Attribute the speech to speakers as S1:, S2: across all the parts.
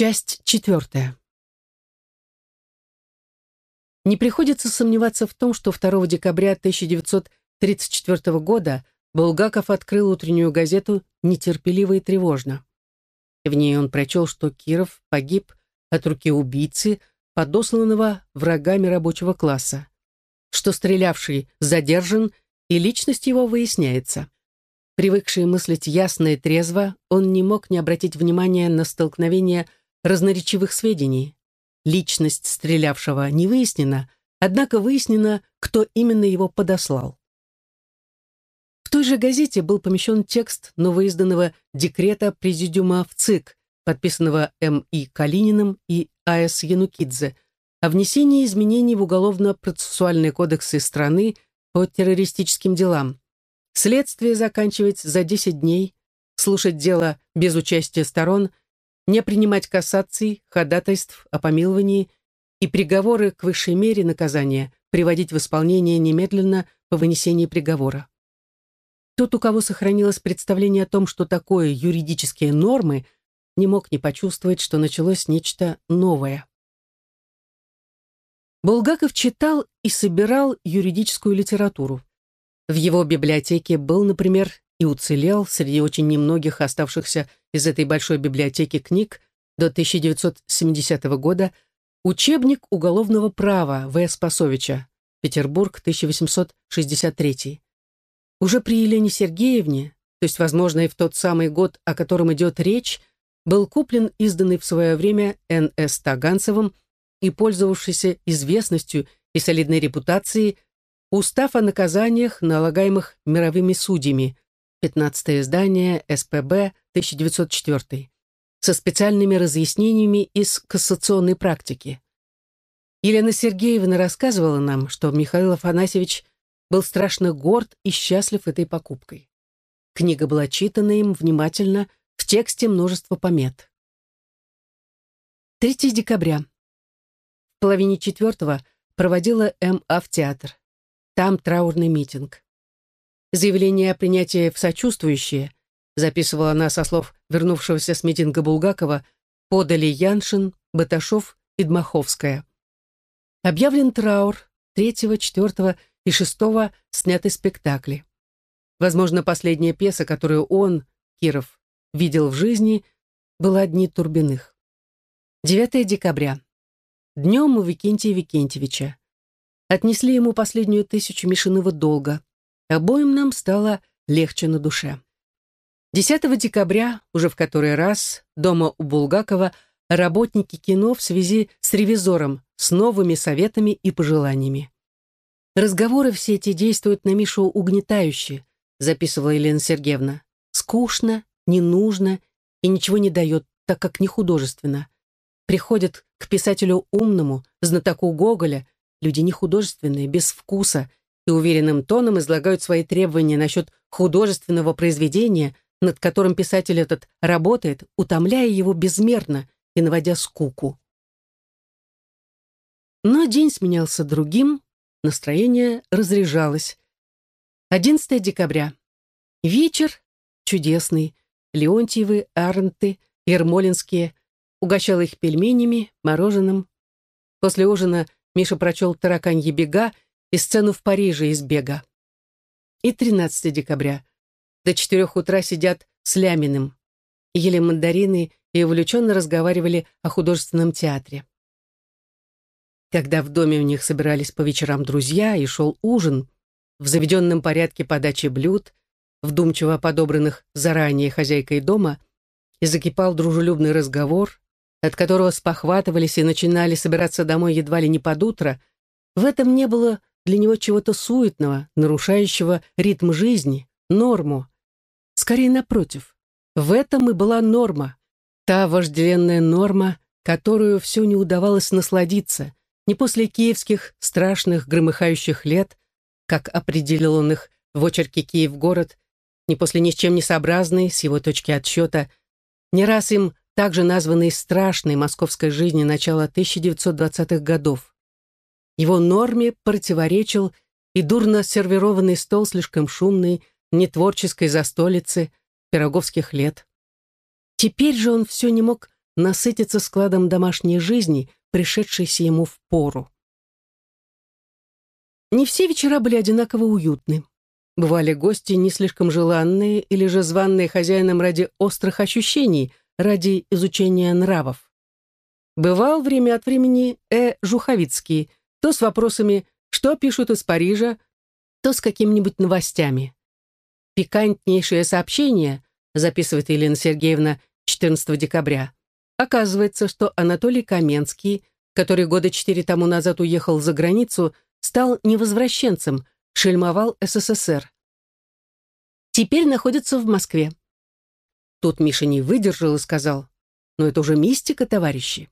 S1: Часть четвертая. Не приходится сомневаться в том, что 2 декабря 1934 года Булгаков открыл утреннюю газету нетерпеливо и тревожно. В ней он прочел, что Киров погиб от руки убийцы, подосланного врагами рабочего класса, что стрелявший задержан и личность его выясняется. Привыкший мыслить ясно и трезво, он не мог не обратить внимания на столкновение разноречивых сведений. Личность стрелявшего не выяснена, однако выяснено, кто именно его подослал. В той же газете был помещен текст новоизданного декрета Президиума в ЦИК, подписанного М.И. Калининым и А.С. Янукидзе, о внесении изменений в уголовно-процессуальные кодексы страны по террористическим делам. Следствие заканчивать за 10 дней, слушать дело без участия сторон, не принимать кассаций, ходатайств о помиловании и приговоры к высшей мере наказания приводить в исполнение немедленно по вынесении приговора. Тот, у кого сохранилось представление о том, что такое юридические нормы, не мог не почувствовать, что началось нечто новое. Булгаков читал и собирал юридическую литературу. В его библиотеке был, например, и уцелел среди очень немногих оставшихся из этой большой библиотеки книг до 1970 года учебник уголовного права В. Спасовича, Петербург, 1863. Уже при Елене Сергеевне, то есть, возможно, и в тот самый год, о котором идет речь, был куплен изданный в свое время Н.С. Таганцевым и пользовавшийся известностью и солидной репутацией Устав о наказаниях, налагаемых мировыми судьями, 15 издание, СПБ, 1904, со специальными разъяснениями из кассационной практики. Елена Сергеевна рассказывала нам, что Михаил Афанасьевич был страшно горд и счастлив этой покупкой. Книга была читана им внимательно, в тексте множество помет. 3 декабря. В половине четвертого проводила М.А. в театр. Там траурный митинг. Заявление о принятии в сочувствующие, записывала она со слов вернувшегося с митинга Булгакова, подали Яншин, Баташов и Дмаховская. Объявлен траур, 3, 4 и 6 сняты спектакли. Возможно, последняя пьеса, которую он, Киров, видел в жизни, была «Дни Турбиных». 9 декабря. Днем у Викентия Викентьевича. Отнесли ему последнюю тысячу Мишиного долга. Обоим нам стало легче на душе. 10 декабря, уже в который раз, дома у Булгакова, работники кино в связи с ревизором, с новыми советами и пожеланиями. Разговоры все эти действуют на Мишу угнетающе, записывала Елена Сергеевна. Скучно, не нужно и ничего не дает, так как не художественно. Приходят к писателю умному, знатоку Гоголя, Люди не художественные, без вкуса, и уверенным тоном излагают свои требования насчет художественного произведения, над которым писатель этот работает, утомляя его безмерно и наводя скуку. Но день сменялся другим, настроение разряжалось. 11 декабря. Вечер чудесный. Леонтьевы, Арнты, Ермолинские. Угощал их пельменями, мороженым. После ужина Миша прочел «Тараканьи бега» и сцену в Париже из бега. И 13 декабря. До четырех утра сидят с Ляминым. Ели мандарины и увлеченно разговаривали о художественном театре. Когда в доме у них собирались по вечерам друзья и шел ужин, в заведенном порядке подачи блюд, вдумчиво подобранных заранее хозяйкой дома, и закипал дружелюбный разговор, от которого спохватывались и начинали собираться домой едва ли не под утро, в этом не было для него чего-то суетного, нарушающего ритм жизни, норму. Скорее, напротив, в этом и была норма, та вожделенная норма, которую все не удавалось насладиться, не после киевских страшных громыхающих лет, как определил он их в очерке «Киев-город», не после ни с чем не сообразной, с его точки отсчета, не раз им также названной страшной московской жизни начала 1920-х годов. Его норме противоречил и дурно сервированный стол слишком шумный, нетворческой застолицы, пироговских лет. Теперь же он все не мог насытиться складом домашней жизни, пришедшейся ему в пору. Не все вечера были одинаково уютны. Бывали гости не слишком желанные или же званные хозяином ради острых ощущений, ради изучения нравов. Бывал время от времени Э. Жуховицкий, то с вопросами «Что пишут из Парижа?», то с какими-нибудь новостями. Пикантнейшее сообщение, записывает Елена Сергеевна 14 декабря. Оказывается, что Анатолий Каменский, который года четыре тому назад уехал за границу, стал невозвращенцем, шельмовал СССР. Теперь находится в Москве. Тут Миша не выдержал и сказал, «Но это уже мистика, товарищи».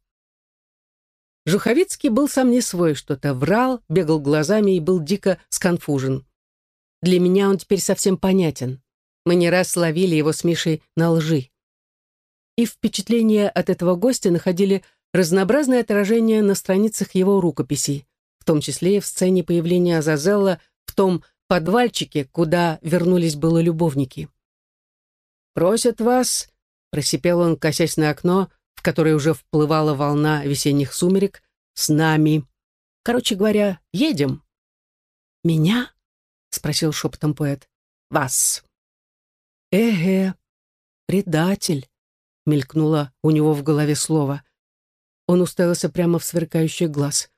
S1: Жуховицкий был сам не свой, что-то врал, бегал глазами и был дико сконфужен. Для меня он теперь совсем понятен. Мы не раз ловили его с Мишей на лжи. И впечатления от этого гостя находили разнообразное отражение на страницах его рукописей, в том числе и в сцене появления Азазелла в том подвальчике, куда вернулись было любовники. «Просят вас», — просипел он, косясь на окно, в которое уже вплывала волна весенних сумерек, «с нами. Короче говоря, едем». «Меня?» — спросил шепотом поэт. «Вас». «Эге, предатель», — мелькнуло у него в голове слово. Он уставился прямо в сверкающий глаз.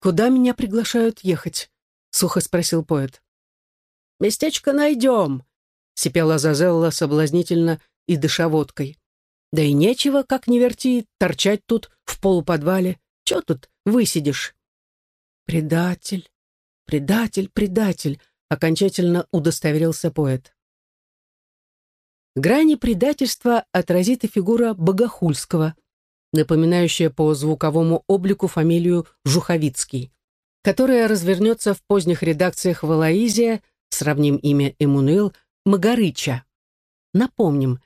S1: «Куда меня приглашают ехать?» — сухо спросил поэт. «Местечко найдем», — сипела Зазелла соблазнительно и дыша водкой. «Да и нечего, как не верти, торчать тут в полуподвале. Че тут высидишь?» «Предатель, предатель, предатель», — окончательно удостоверился поэт. Грани предательства отразит и фигура Богохульского, напоминающая по звуковому облику фамилию Жуховицкий, которая развернется в поздних редакциях Валаизия, сравним имя Эммануил, Магарыча. Напомним,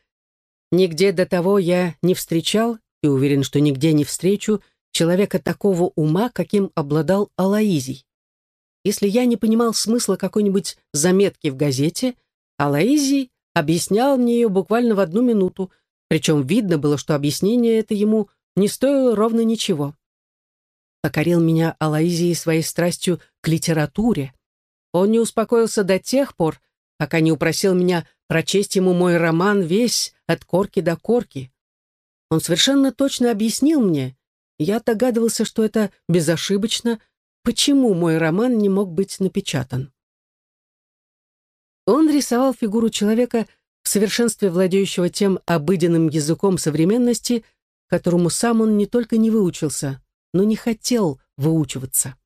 S1: нигде до того я не встречал и уверен, что нигде не встречу человека такого ума, каким обладал Алаизий. Если я не понимал смысла какой-нибудь заметки в газете, Алаизий объяснял мне ее буквально в одну минуту, причем видно было, что объяснение это ему не стоило ровно ничего. Покорил меня Алаизий своей страстью к литературе. Он не успокоился до тех пор, пока не упросил меня прочесть ему мой роман весь от корки до корки. Он совершенно точно объяснил мне, я догадывался, что это безошибочно, почему мой роман не мог быть напечатан. Он рисовал фигуру человека в совершенстве владеющего тем обыденным языком современности, которому сам он не только не выучился, но не хотел выучиваться.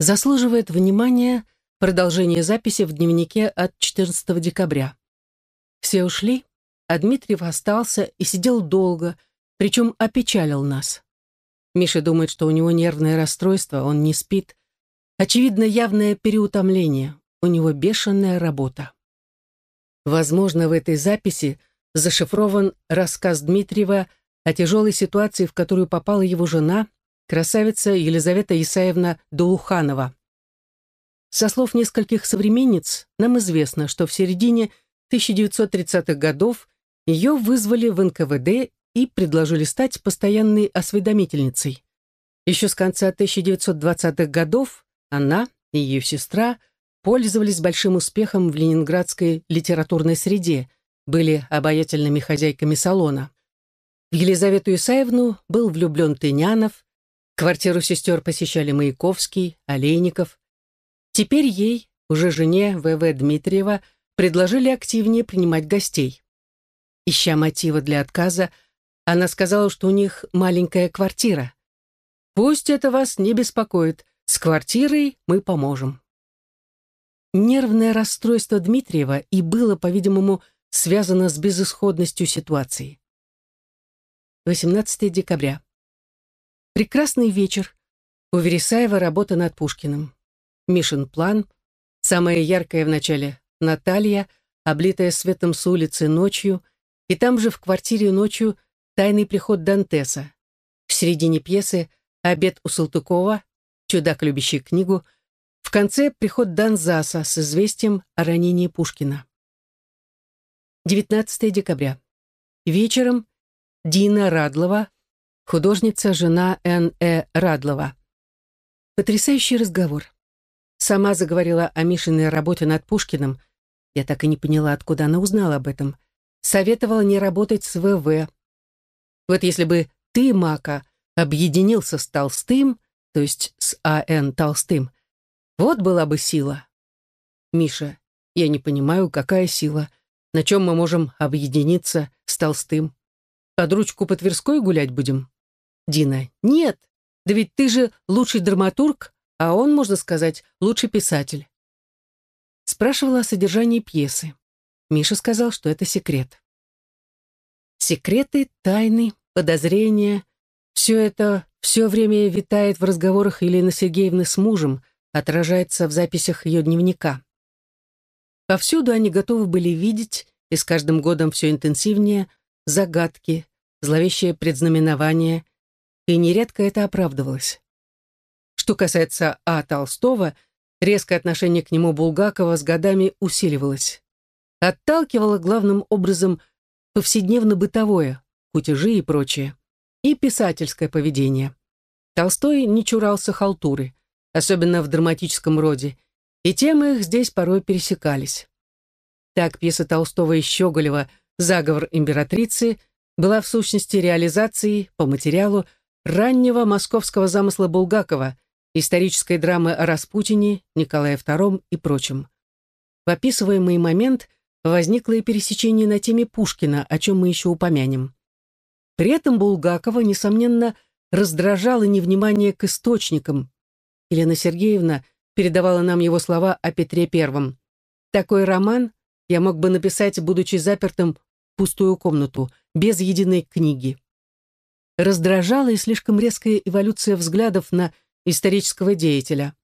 S1: Заслуживает внимания продолжение записи в дневнике от 14 декабря. Все ушли, а Дмитриев остался и сидел долго, причем опечалил нас. Миша думает, что у него нервное расстройство, он не спит. Очевидно, явное переутомление, у него бешеная работа. Возможно, в этой записи зашифрован рассказ Дмитриева о тяжелой ситуации, в которую попала его жена, красавица Елизавета Исаевна Доуханова. Со слов нескольких современниц нам известно, что в середине 1930-х годов ее вызвали в НКВД и предложили стать постоянной осведомительницей. Еще с конца 1920-х годов она и ее сестра пользовались большим успехом в ленинградской литературной среде, были обаятельными хозяйками салона. В Елизавету Исаевну был влюблен Тынянов, квартиру сестер посещали Маяковский, Олейников. Теперь ей, уже жене В.В. Дмитриева, предложили активнее принимать гостей. Ища мотива для отказа, она сказала, что у них маленькая квартира. «Пусть это вас не беспокоит, с квартирой мы поможем». Нервное расстройство Дмитриева и было, по-видимому, связано с безысходностью ситуации. 18 декабря. Прекрасный вечер. У Вересаева работа над Пушкиным. Мишин план. Самая яркая в начале Наталья, облитая светом с улицы ночью, и там же в квартире ночью тайный приход Дантеса. В середине пьесы обед у Салтыкова, чудак, любящий книгу, в конце приход Донзаса с известием о ранении Пушкина. 19 декабря. Вечером Дина Радлова, художница, жена Н.Э. Радлова. Потрясающий разговор. Сама заговорила о Мишиной работе над Пушкиным. Я так и не поняла, откуда она узнала об этом. Советовала не работать с ВВ. Вот если бы ты, Мака, объединился с Толстым, то есть с А.Н. Толстым, вот была бы сила. Миша, я не понимаю, какая сила. На чем мы можем объединиться с Толстым? Под ручку по Тверской гулять будем? Дина, нет. Да ведь ты же лучший драматург, а он, можно сказать, лучший писатель. Спрашивала о содержании пьесы. Миша сказал, что это секрет. Секреты, тайны, подозрения — все это все время витает в разговорах Елены Сергеевны с мужем, отражается в записях ее дневника. Повсюду они готовы были видеть, и с каждым годом все интенсивнее, загадки, зловещее предзнаменование, и нередко это оправдывалось. Что касается А. Толстого, резкое отношение к нему Булгакова с годами усиливалось. Отталкивало главным образом повседневно-бытовое, кутежи и прочее, и писательское поведение. Толстой не чурался халтуры, особенно в драматическом роде, и темы их здесь порой пересекались. Так пьеса Толстого и Щеголева «Заговор императрицы» была в сущности реализацией по материалу раннего московского замысла Булгакова, исторической драмы о Распутине, Николае II и прочем. В описываемый момент возникло и пересечение на теме Пушкина, о чем мы еще упомянем. При этом Булгакова, несомненно, раздражало невнимание к источникам. Елена Сергеевна передавала нам его слова о Петре Первом. Такой роман я мог бы написать, будучи запертым в пустую комнату, без единой книги. Раздражала и слишком резкая эволюция взглядов на исторического деятеля.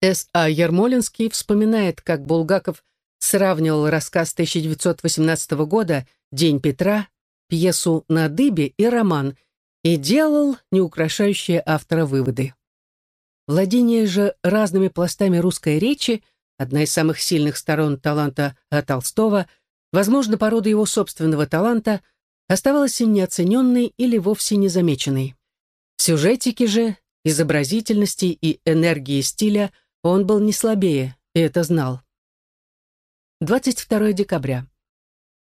S1: С.А. Ермолинский вспоминает, как Булгаков сравнивал рассказ 1918 года «День Петра», пьесу «На дыбе» и роман, и делал неукрашающие автора выводы. Владение же разными пластами русской речи, одна из самых сильных сторон таланта А. Толстого, возможно, порода его собственного таланта, оставалась неоцененной или вовсе незамеченной. В сюжетике же, изобразительности и энергии стиля он был не слабее, и это знал. 22 декабря.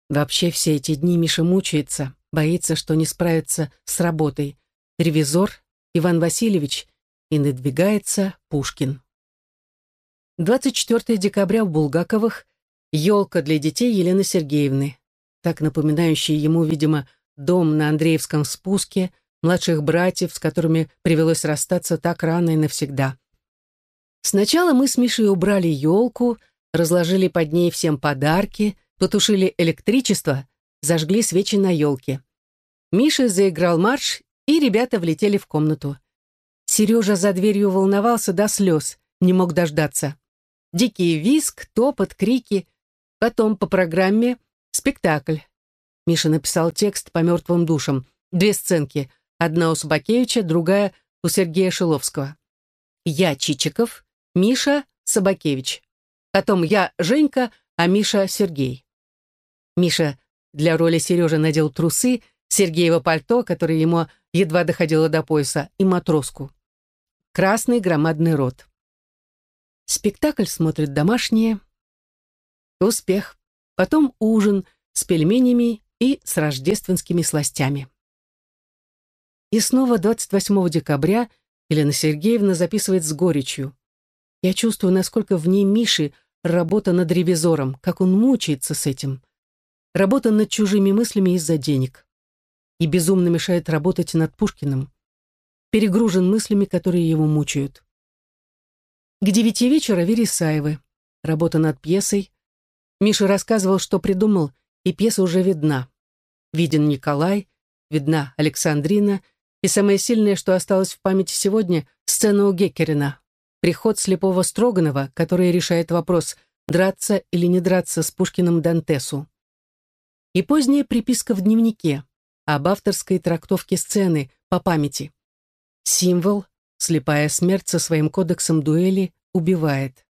S1: Вообще все эти дни Миша мучается, боится, что не справится с работой. Ревизор, Иван Васильевич и надвигается Пушкин. 24 декабря у Булгаковых елка для детей Елены Сергеевны, так напоминающая ему, видимо, дом на Андреевском спуске, младших братьев, с которыми привелось расстаться так рано и навсегда. Сначала мы с Мишей убрали елку, разложили под ней всем подарки, потушили электричество, зажгли свечи на елке. Миша заиграл марш, и ребята влетели в комнату. Сережа за дверью волновался до слез, не мог дождаться. Дикий виск, топот, крики. Потом по программе спектакль. Миша написал текст по мертвым душам. Две сценки. Одна у Собакевича, другая у Сергея Шиловского. Я Чичиков, Миша Собакевич. Потом я Женька, а Миша Сергей. Миша для роли Сережи надел трусы, Сергеево пальто, которое ему едва доходило до пояса, и матроску красный громадный рот. Спектакль смотрят домашние. Успех. Потом ужин с пельменями и с рождественскими сластями. И снова 28 декабря Елена Сергеевна записывает с горечью. Я чувствую, насколько в ней Миши работа над ревизором, как он мучается с этим. Работа над чужими мыслями из-за денег. И безумно мешает работать над Пушкиным перегружен мыслями, которые его мучают. К девяти вечера Вересаевы. Работа над пьесой. Миша рассказывал, что придумал, и пьеса уже видна. Виден Николай, видна Александрина, и самое сильное, что осталось в памяти сегодня, сцена у Геккерина. Приход слепого Строганова, который решает вопрос, драться или не драться с Пушкиным Дантесу. И поздняя приписка в дневнике об авторской трактовке сцены по памяти. Символ, слепая смерть со своим кодексом дуэли, убивает.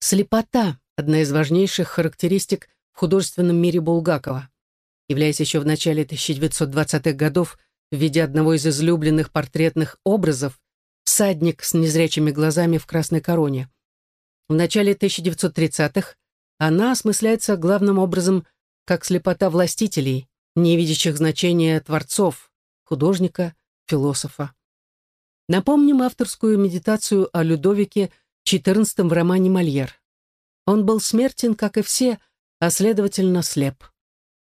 S1: Слепота – одна из важнейших характеристик в художественном мире Булгакова. Являясь еще в начале 1920-х годов в виде одного из излюбленных портретных образов «Садник с незрячими глазами в красной короне». В начале 1930-х она осмысляется главным образом как слепота властителей, не видящих значения творцов, художника, философа. Напомним авторскую медитацию о Людовике XIV в романе «Мольер». Он был смертен, как и все, а следовательно слеп.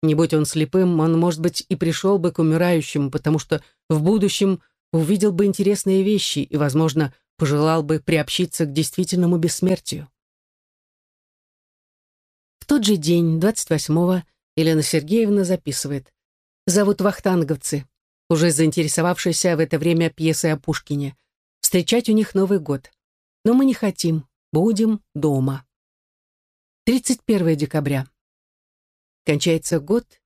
S1: Не будь он слепым, он, может быть, и пришел бы к умирающему, потому что в будущем увидел бы интересные вещи и, возможно, пожелал бы приобщиться к действительному бессмертию. В тот же день, 28-го, Елена Сергеевна записывает. «Зовут вахтанговцы, уже заинтересовавшиеся в это время пьесой о Пушкине. Встречать у них Новый год. Но мы не хотим. Будем дома». 31 декабря. Кончается год,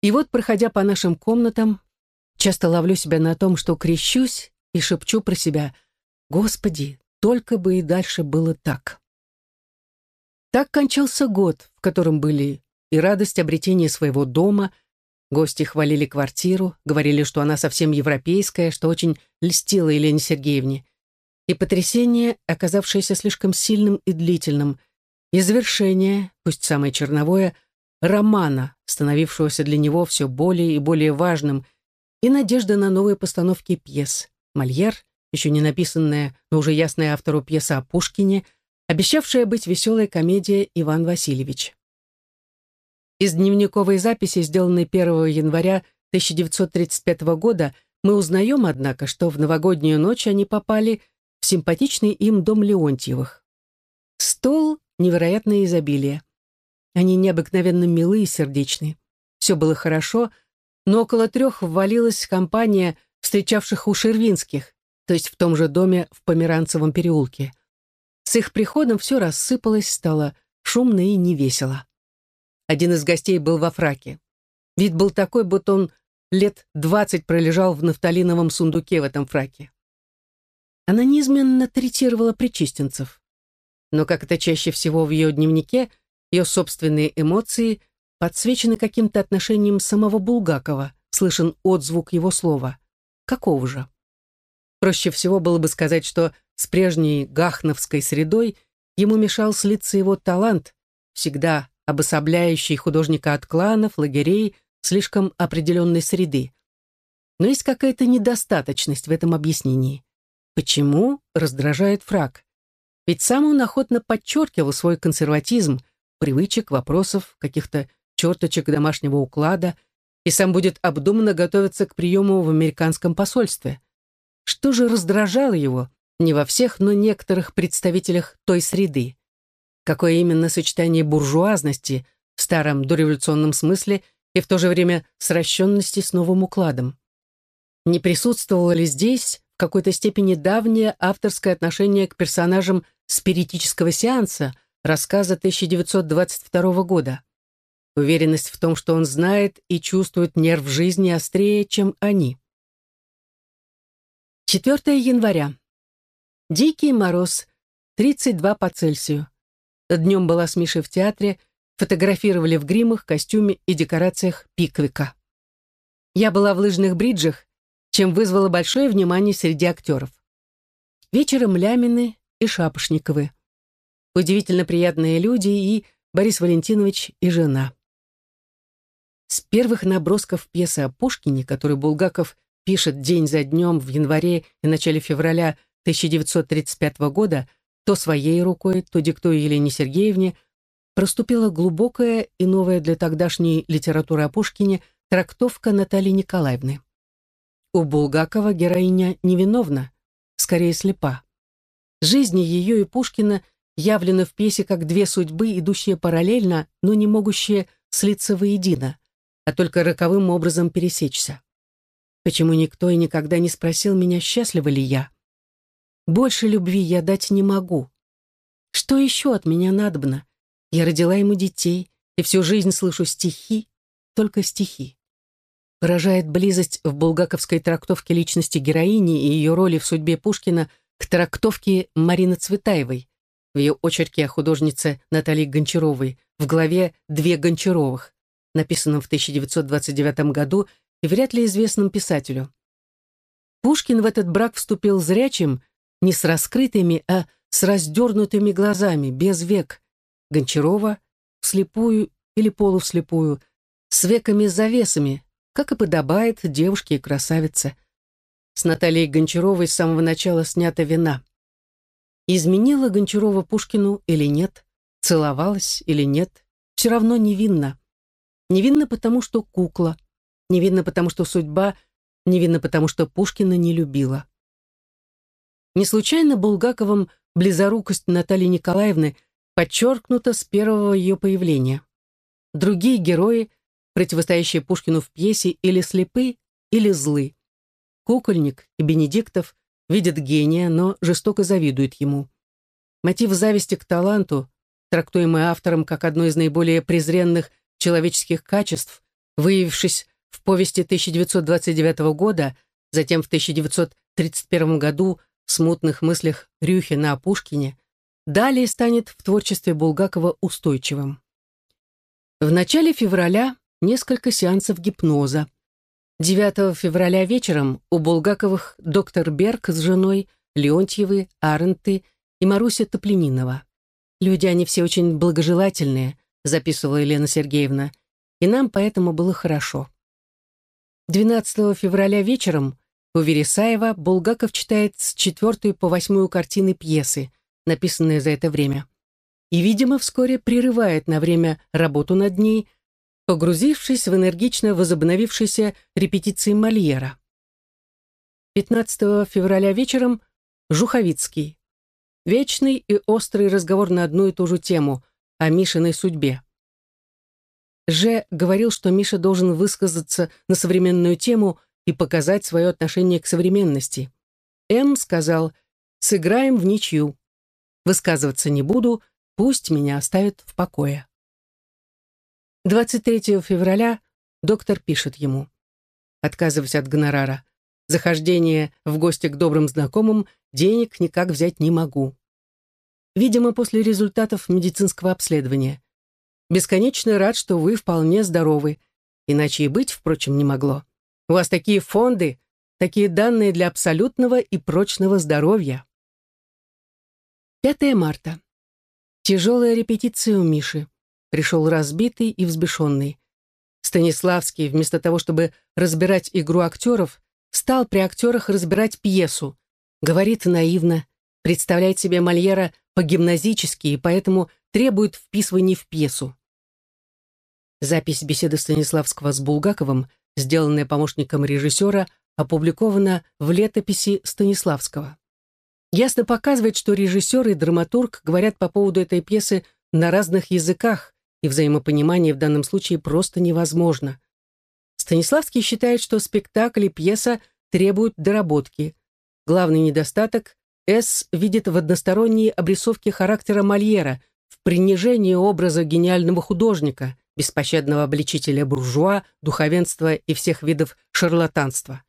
S1: и вот, проходя по нашим комнатам, часто ловлю себя на том, что крещусь и шепчу про себя «Господи, только бы и дальше было так». Так кончался год, в котором были и радость обретения своего дома, гости хвалили квартиру, говорили, что она совсем европейская, что очень льстила Елене Сергеевне, и потрясение, оказавшееся слишком сильным и длительным – и завершение, пусть самое черновое, романа, становившегося для него все более и более важным, и надежда на новые постановки пьес. Мольер, еще не написанная, но уже ясная автору пьеса о Пушкине, обещавшая быть веселой комедия «Иван Васильевич». Из дневниковой записи, сделанной 1 января 1935 года, мы узнаем, однако, что в новогоднюю ночь они попали в симпатичный им дом Леонтьевых. Стол невероятное изобилие. Они необыкновенно милы и сердечны. Все было хорошо, но около трех ввалилась компания встречавших у Шервинских, то есть в том же доме в Померанцевом переулке. С их приходом все рассыпалось, стало шумно и невесело. Один из гостей был во фраке. Вид был такой, будто он лет двадцать пролежал в нафталиновом сундуке в этом фраке. Она неизменно третировала причистенцев но, как это чаще всего в ее дневнике, ее собственные эмоции подсвечены каким-то отношением самого Булгакова, слышен отзвук его слова. Какого же? Проще всего было бы сказать, что с прежней гахновской средой ему мешал слиться его талант, всегда обособляющий художника от кланов, лагерей, слишком определенной среды. Но есть какая-то недостаточность в этом объяснении. Почему раздражает фраг? Ведь сам он охотно подчеркивал свой консерватизм, привычек, вопросов, каких-то черточек домашнего уклада, и сам будет обдуманно готовиться к приему в американском посольстве. Что же раздражало его, не во всех, но некоторых представителях той среды? Какое именно сочетание буржуазности в старом дореволюционном смысле и в то же время сращенности с новым укладом? Не присутствовало ли здесь в какой-то степени давнее авторское отношение к персонажам спиритического сеанса рассказа 1922 года. Уверенность в том, что он знает и чувствует нерв жизни острее, чем они. 4 января. Дикий мороз, 32 по Цельсию. Днем была с Мишей в театре, фотографировали в гримах, костюме и декорациях Пиквика. Я была в лыжных бриджах, чем вызвало большое внимание среди актеров. Вечером Лямины и Шапошниковы. Удивительно приятные люди и Борис Валентинович и жена. С первых набросков пьесы о Пушкине, которую Булгаков пишет день за днем в январе и начале февраля 1935 года, то своей рукой, то диктуя Елене Сергеевне, проступила глубокая и новая для тогдашней литературы о Пушкине трактовка Натальи Николаевны. У Булгакова героиня невиновна, скорее слепа. Жизни ее и Пушкина явлены в пьесе как две судьбы, идущие параллельно, но не могущие слиться воедино, а только роковым образом пересечься. Почему никто и никогда не спросил меня, счастлива ли я? Больше любви я дать не могу. Что еще от меня надобно? Я родила ему детей, и всю жизнь слышу стихи, только стихи. Поражает близость в булгаковской трактовке личности героини и ее роли в судьбе Пушкина – к трактовке Марины Цветаевой в ее очерке о художнице Натальи Гончаровой в главе «Две Гончаровых». написанном в 1929 году и вряд ли известном писателю. Пушкин в этот брак вступил зрячим, не с раскрытыми, а с раздернутыми глазами, без век. Гончарова вслепую или полувслепую, с веками-завесами, как и подобает девушке и красавице. С Натальей Гончаровой с самого начала снята вина. Изменила Гончарова Пушкину или нет, целовалась или нет, все равно невинна. Невинна потому, что кукла, невинна потому, что судьба, невинна потому, что Пушкина не любила. Не случайно Булгаковым близорукость Натальи Николаевны подчеркнута с первого ее появления. Другие герои, противостоящие Пушкину в пьесе, или слепы, или злы. Кукольник и Бенедиктов видят гения, но жестоко завидуют ему. Мотив зависти к таланту, трактуемый автором как одно из наиболее презренных человеческих качеств, выявившись в повести 1929 года, затем в 1931 году в смутных мыслях Рюхина о Пушкине, далее станет в творчестве Булгакова устойчивым. В начале февраля несколько сеансов гипноза. 9 февраля вечером у Булгаковых доктор Берг с женой, Леонтьевы, Аренты и Маруся Топлининова. Люди они все очень благожелательные, записывала Елена Сергеевна, и нам поэтому было хорошо. 12 февраля вечером у Вересаева Булгаков читает с четвертой по восьмую картины пьесы, написанные за это время. И, видимо, вскоре прерывает на время работу над ней, погрузившись в энергично возобновившиеся репетиции Мольера. 15 февраля вечером Жуховицкий. Вечный и острый разговор на одну и ту же тему о Мишиной судьбе. Ж. говорил, что Миша должен высказаться на современную тему и показать свое отношение к современности. М. сказал «Сыграем в ничью. Высказываться не буду, пусть меня оставят в покое». 23 февраля доктор пишет ему. Отказываясь от гонорара. Захождение в гости к добрым знакомым денег никак взять не могу. Видимо, после результатов медицинского обследования. Бесконечно рад, что вы вполне здоровы. Иначе и быть, впрочем, не могло. У вас такие фонды, такие данные для абсолютного и прочного здоровья. 5 марта. Тяжелая репетиция у Миши пришел разбитый и взбешенный. Станиславский, вместо того, чтобы разбирать игру актеров, стал при актерах разбирать пьесу. Говорит наивно, представляет себе Мольера по-гимназически и поэтому требует вписывания в пьесу. Запись беседы Станиславского с Булгаковым, сделанная помощником режиссера, опубликована в летописи Станиславского. Ясно показывает, что режиссер и драматург говорят по поводу этой пьесы на разных языках, и взаимопонимание в данном случае просто невозможно. Станиславский считает, что спектакль и пьеса требуют доработки. Главный недостаток С видит в односторонней обрисовке характера Мольера, в принижении образа гениального художника, беспощадного обличителя буржуа, духовенства и всех видов шарлатанства.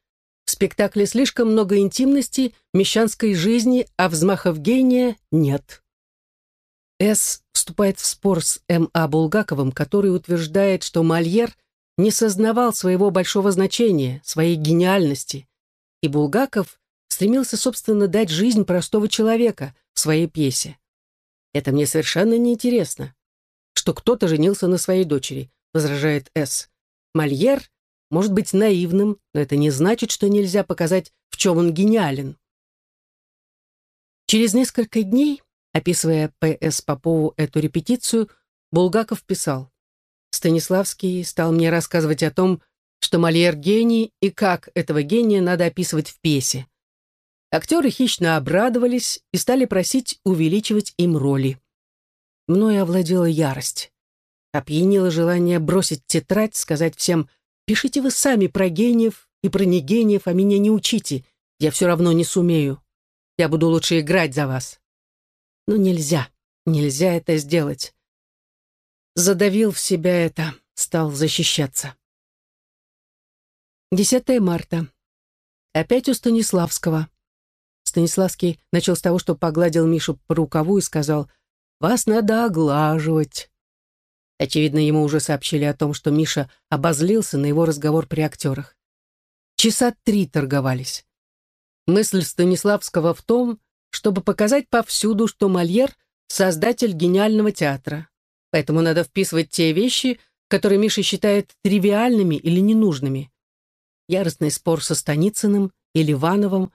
S1: В спектакле слишком много интимности, мещанской жизни, а взмахов гения нет. С. вступает в спор с М.А. Булгаковым, который утверждает, что Мольер не сознавал своего большого значения, своей гениальности, и Булгаков стремился, собственно, дать жизнь простого человека в своей пьесе. «Это мне совершенно неинтересно, что кто-то женился на своей дочери», возражает С. Мольер может быть наивным, но это не значит, что нельзя показать, в чем он гениален. Через несколько дней Описывая П.С. Попову эту репетицию, Булгаков писал, «Станиславский стал мне рассказывать о том, что Мольер гений и как этого гения надо описывать в пьесе. Актеры хищно обрадовались и стали просить увеличивать им роли. Мною овладела ярость. Опьянило желание бросить тетрадь, сказать всем «Пишите вы сами про гениев и про негениев, а меня не учите, я все равно не сумею. Я буду лучше играть за вас». Но нельзя, нельзя это сделать. Задавил в себя это, стал защищаться. 10 марта. Опять у Станиславского. Станиславский начал с того, что погладил Мишу по рукаву и сказал, «Вас надо оглаживать». Очевидно, ему уже сообщили о том, что Миша обозлился на его разговор при актерах. Часа три торговались. Мысль Станиславского в том, чтобы показать повсюду, что Мольер — создатель гениального театра. Поэтому надо вписывать те вещи, которые Миша считает тривиальными или ненужными. Яростный спор со Станицыным или Ивановым.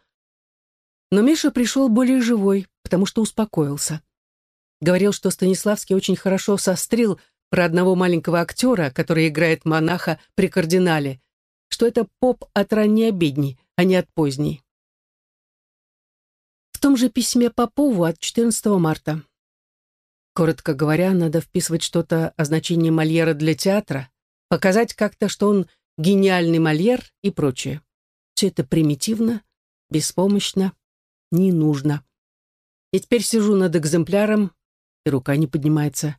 S1: Но Миша пришел более живой, потому что успокоился. Говорил, что Станиславский очень хорошо сострил про одного маленького актера, который играет монаха при кардинале, что это поп от ранней обедни, а не от поздней. В том же письме Попову от 14 марта. Коротко говоря, надо вписывать что-то о значении Мольера для театра, показать как-то, что он гениальный Мольер и прочее. Все это примитивно, беспомощно, не нужно. И теперь сижу над экземпляром, и рука не поднимается.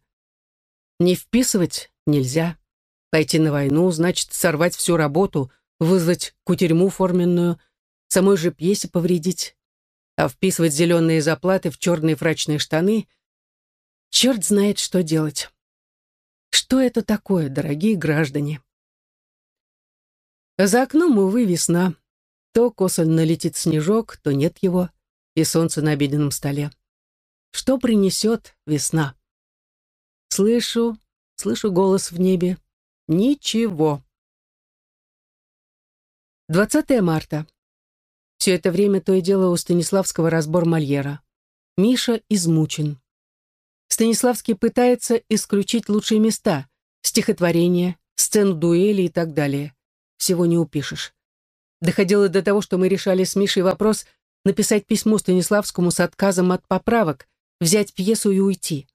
S1: Не вписывать нельзя. Пойти на войну значит сорвать всю работу, вызвать кутерьму форменную, самой же пьесе повредить. А вписывать зеленые заплаты в черные фрачные штаны — черт знает, что делать. Что это такое, дорогие граждане? За окном, увы, весна. То косо налетит снежок, то нет его, и солнце на обеденном столе. Что принесет весна? Слышу, слышу голос в небе. Ничего. 20 марта. Все это время то и дело у Станиславского разбор Мольера. Миша измучен. Станиславский пытается исключить лучшие места, стихотворения, сцену дуэли и так далее. Всего не упишешь. Доходило до того, что мы решали с Мишей вопрос написать письмо Станиславскому с отказом от поправок, взять пьесу и уйти.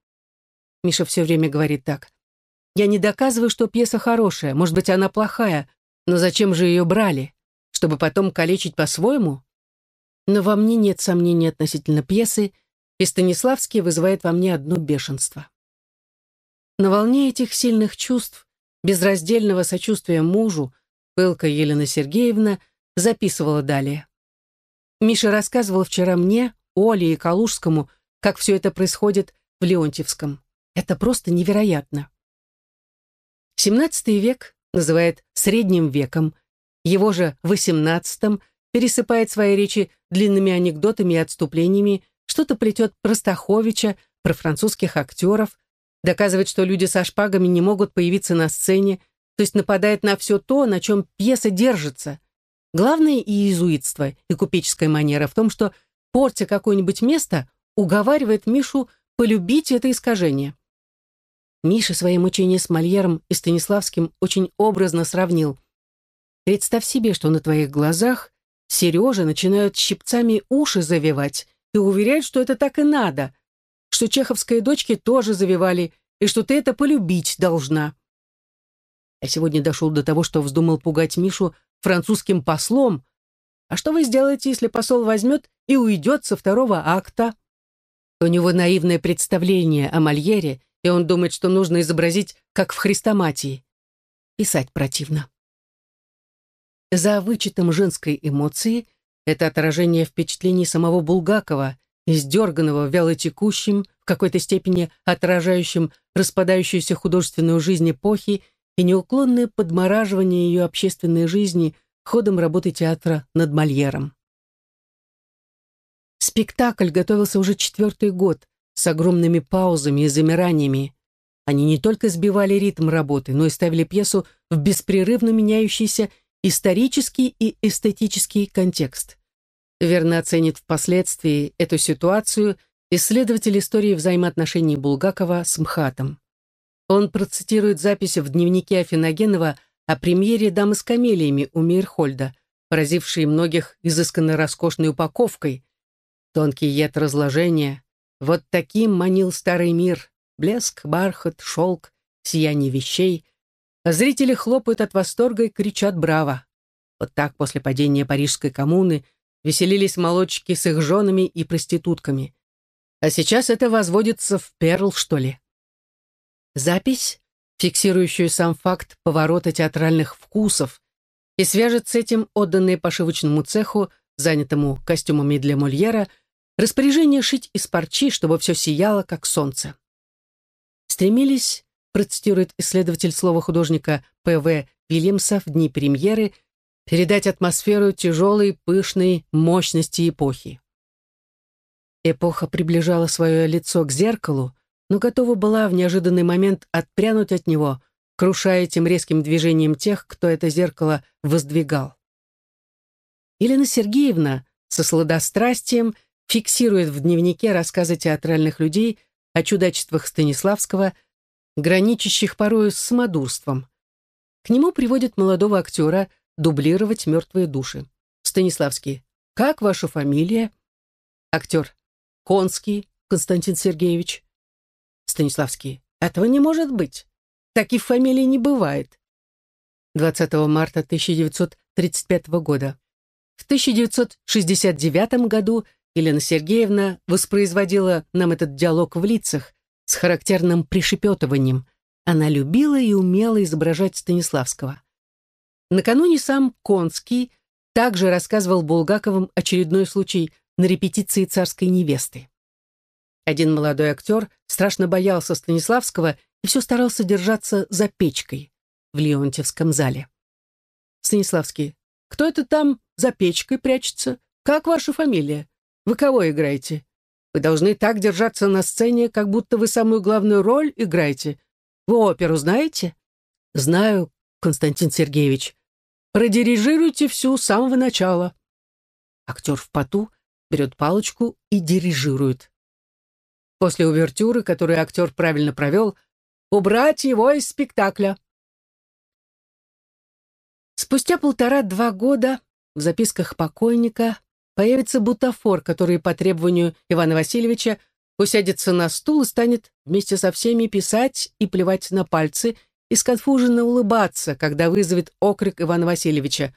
S1: Миша все время говорит так. «Я не доказываю, что пьеса хорошая, может быть, она плохая, но зачем же ее брали? Чтобы потом калечить по-своему?» Но во мне нет сомнений относительно пьесы, и Станиславский вызывает во мне одно бешенство. На волне этих сильных чувств, безраздельного сочувствия мужу, пылка Елена Сергеевна записывала далее. Миша рассказывал вчера мне, Оле и Калужскому, как все это происходит в Леонтьевском. Это просто невероятно. XVII век называет средним веком, его же XVIII пересыпает свои речи длинными анекдотами и отступлениями, что-то плетет про Стаховича, про французских актеров, доказывает, что люди со шпагами не могут появиться на сцене, то есть нападает на все то, на чем пьеса держится. Главное иезуитство, и купеческая манера в том, что, портя какое-нибудь место, уговаривает Мишу полюбить это искажение. Миша свои мучения с Мольером и Станиславским очень образно сравнил. Представь себе, что на твоих глазах Сережа начинают щипцами уши завивать и уверяют, что это так и надо, что чеховские дочки тоже завивали, и что ты это полюбить должна. Я сегодня дошел до того, что вздумал пугать Мишу французским послом. А что вы сделаете, если посол возьмет и уйдет со второго акта? У него наивное представление о Мольере — и он думает, что нужно изобразить, как в хрестоматии. Писать противно. За вычетом женской эмоции это отражение впечатлений самого Булгакова, издерганного, вялотекущим, в какой-то степени отражающим распадающуюся художественную жизнь эпохи и неуклонное подмораживание ее общественной жизни ходом работы театра над Мольером. Спектакль готовился уже четвертый год, с огромными паузами и замираниями. Они не только сбивали ритм работы, но и ставили пьесу в беспрерывно меняющийся исторический и эстетический контекст. Верно оценит впоследствии эту ситуацию исследователь истории взаимоотношений Булгакова с МХАТом. Он процитирует записи в дневнике Афиногенова о премьере «Дамы с камелиями» у Мейерхольда, поразившей многих изысканно роскошной упаковкой. Тонкий яд разложения, вот таким манил старый мир. Блеск, бархат, шелк, сияние вещей. Зрители хлопают от восторга и кричат «Браво!». Вот так после падения Парижской коммуны веселились молодчики с их женами и проститутками. А сейчас это возводится в перл, что ли? Запись, фиксирующую сам факт поворота театральных вкусов, и свяжет с этим отданные пошивочному цеху, занятому костюмами для Мольера, Распоряжение шить из парчи, чтобы все сияло, как солнце. Стремились процитирует исследователь слова художника П.В. Вильямса в дни премьеры, передать атмосферу тяжелой, пышной мощности эпохи. Эпоха приближала свое лицо к зеркалу, но готова была в неожиданный момент отпрянуть от него, крушая этим резким движением тех, кто это зеркало воздвигал. Елена Сергеевна со сладострастием фиксирует в дневнике рассказы театральных людей о чудачествах Станиславского, граничащих порою с самодурством. К нему приводит молодого актера дублировать мертвые души. Станиславский. «Как ваша фамилия?» Актер. «Конский Константин Сергеевич». Станиславский. «Этого не может быть. Таких фамилий не бывает». 20 марта 1935 года. В 1969 году Елена Сергеевна воспроизводила нам этот диалог в лицах с характерным пришепетыванием. Она любила и умела изображать Станиславского. Накануне сам Конский также рассказывал Булгаковым очередной случай на репетиции «Царской невесты». Один молодой актер страшно боялся Станиславского и все старался держаться за печкой в Леонтьевском зале. Станиславский. «Кто это там за печкой прячется? Как ваша фамилия? Вы кого играете? Вы должны так держаться на сцене, как будто вы самую главную роль играете. Вы оперу знаете?» «Знаю, Константин Сергеевич. Продирижируйте всю с самого начала». Актер в поту берет палочку и дирижирует. После увертюры, которую актер правильно провел, убрать его из спектакля. Спустя полтора-два года в записках покойника появится бутафор, который по требованию Ивана Васильевича усядется на стул и станет вместе со всеми писать и плевать на пальцы и сконфуженно улыбаться, когда вызовет окрик Ивана Васильевича.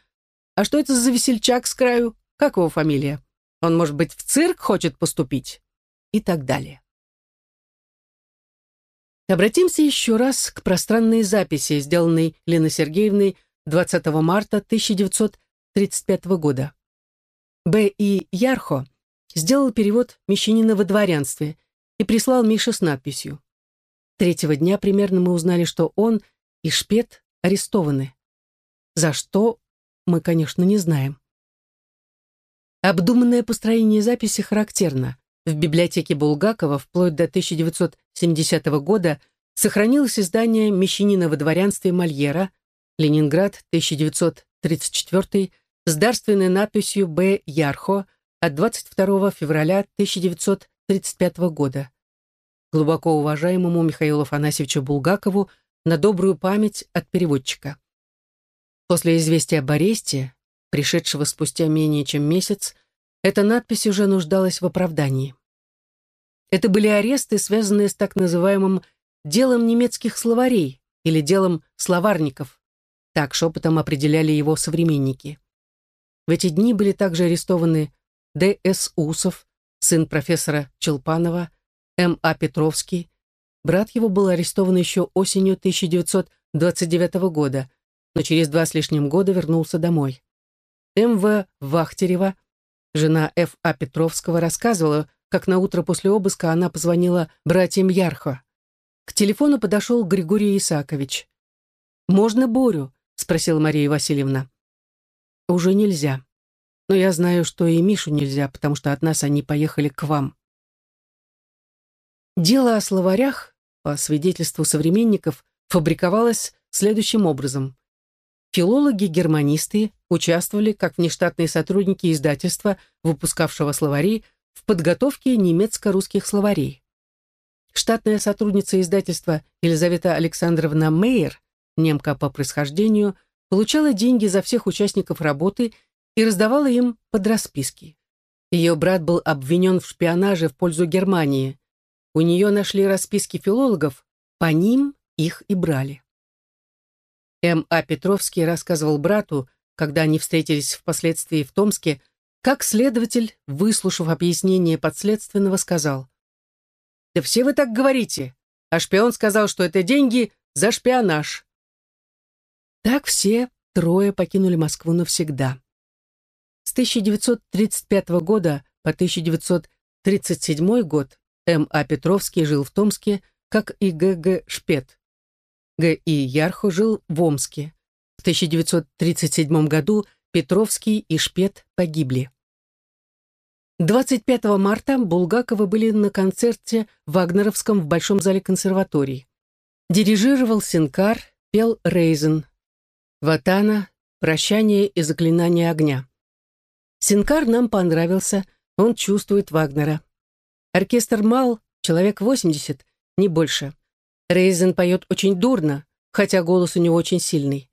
S1: «А что это за весельчак с краю? Как его фамилия? Он, может быть, в цирк хочет поступить?» И так далее. Обратимся еще раз к пространной записи, сделанной Леной Сергеевной 20 марта 1935 года. Б. И. Ярхо сделал перевод «Мещанина во дворянстве» и прислал Мише с надписью. Третьего дня примерно мы узнали, что он и Шпет арестованы. За что, мы, конечно, не знаем. Обдуманное построение записи характерно. В библиотеке Булгакова вплоть до 1970 года сохранилось издание «Мещанина во дворянстве» Мольера, Ленинград, 1934 с дарственной надписью «Б. Ярхо» от 22 февраля 1935 года. Глубоко уважаемому Михаилу Афанасьевичу Булгакову на добрую память от переводчика. После известия об аресте, пришедшего спустя менее чем месяц, эта надпись уже нуждалась в оправдании. Это были аресты, связанные с так называемым «делом немецких словарей» или «делом словарников». Так шепотом определяли его современники. В эти дни были также арестованы Д.С. Усов, сын профессора Челпанова, М.А. Петровский. Брат его был арестован еще осенью 1929 года, но через два с лишним года вернулся домой. М.В. Вахтерева, жена Ф.А. Петровского, рассказывала, как на утро после обыска она позвонила братьям Ярхо. К телефону подошел Григорий Исакович. «Можно Борю?» — спросила Мария Васильевна. «Уже нельзя. Но я знаю, что и Мишу нельзя, потому что от нас они поехали к вам». Дело о словарях, по свидетельству современников, фабриковалось следующим образом. Филологи-германисты участвовали как внештатные сотрудники издательства, выпускавшего словари, в подготовке немецко-русских словарей. Штатная сотрудница издательства Елизавета Александровна Мейер, немка по происхождению, получала деньги за всех участников работы и раздавала им под расписки. Ее брат был обвинен в шпионаже в пользу Германии. У нее нашли расписки филологов, по ним их и брали. М.А. Петровский рассказывал брату, когда они встретились впоследствии в Томске, как следователь, выслушав объяснение подследственного, сказал, «Да все вы так говорите, а шпион сказал, что это деньги за шпионаж. Так все трое покинули Москву навсегда. С 1935 года по 1937 год М.А. Петровский жил в Томске, как и Г.Г. Шпет. Г. И. Ярхо жил в Омске. В 1937 году Петровский и Шпет погибли. 25 марта Булгаковы были на концерте в Вагнеровском в Большом зале консерватории. Дирижировал Синкар, пел Рейзен. Ватана, прощание и заклинание огня. Синкар нам понравился, он чувствует Вагнера. Оркестр мал, человек 80, не больше. Рейзен поет очень дурно, хотя голос у него очень сильный.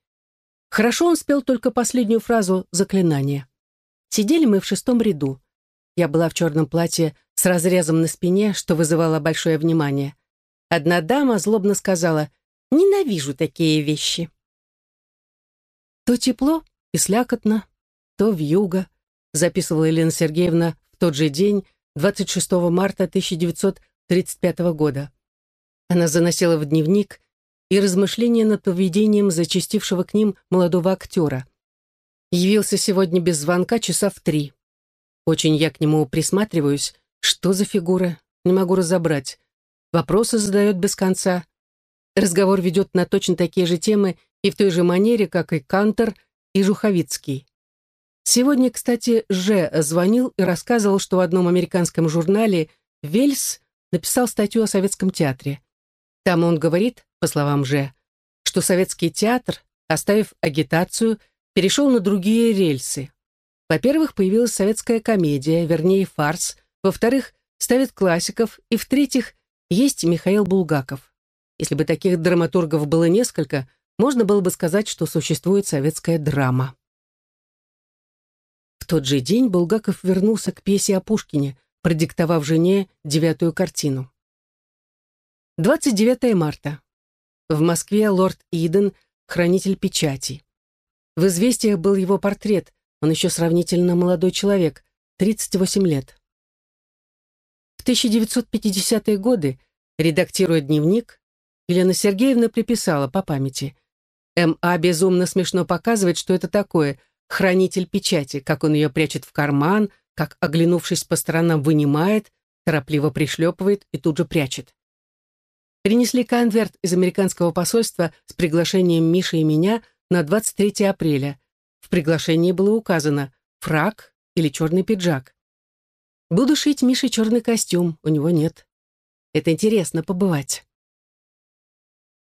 S1: Хорошо он спел только последнюю фразу заклинания. Сидели мы в шестом ряду. Я была в черном платье с разрезом на спине, что вызывало большое внимание. Одна дама злобно сказала «Ненавижу такие вещи». То тепло и слякотно, то вьюга, записывала Елена Сергеевна в тот же день, 26 марта 1935 года. Она заносила в дневник и размышления над поведением зачастившего к ним молодого актера. Явился сегодня без звонка часа в три. Очень я к нему присматриваюсь. Что за фигура? Не могу разобрать. Вопросы задает без конца. Разговор ведет на точно такие же темы и в той же манере, как и Кантер и Жуховицкий. Сегодня, кстати, Ж. звонил и рассказывал, что в одном американском журнале Вельс написал статью о советском театре. Там он говорит, по словам Ж., что советский театр, оставив агитацию, перешел на другие рельсы. Во-первых, появилась советская комедия, вернее, фарс. Во-вторых, ставят классиков. И в-третьих, есть Михаил Булгаков. Если бы таких драматургов было несколько, можно было бы сказать, что существует советская драма. В тот же день Булгаков вернулся к пьесе о Пушкине, продиктовав жене девятую картину. 29 марта. В Москве лорд Иден, хранитель печати. В «Известиях» был его портрет, он еще сравнительно молодой человек, 38 лет. В 1950-е годы, редактируя дневник, Елена Сергеевна приписала по памяти. М.А. безумно смешно показывает, что это такое хранитель печати, как он ее прячет в карман, как, оглянувшись по сторонам, вынимает, торопливо пришлепывает и тут же прячет. Принесли конверт из американского посольства с приглашением Миши и меня на 23 апреля, в приглашении было указано «фрак» или «черный пиджак». Буду шить Мише черный костюм, у него нет. Это интересно побывать.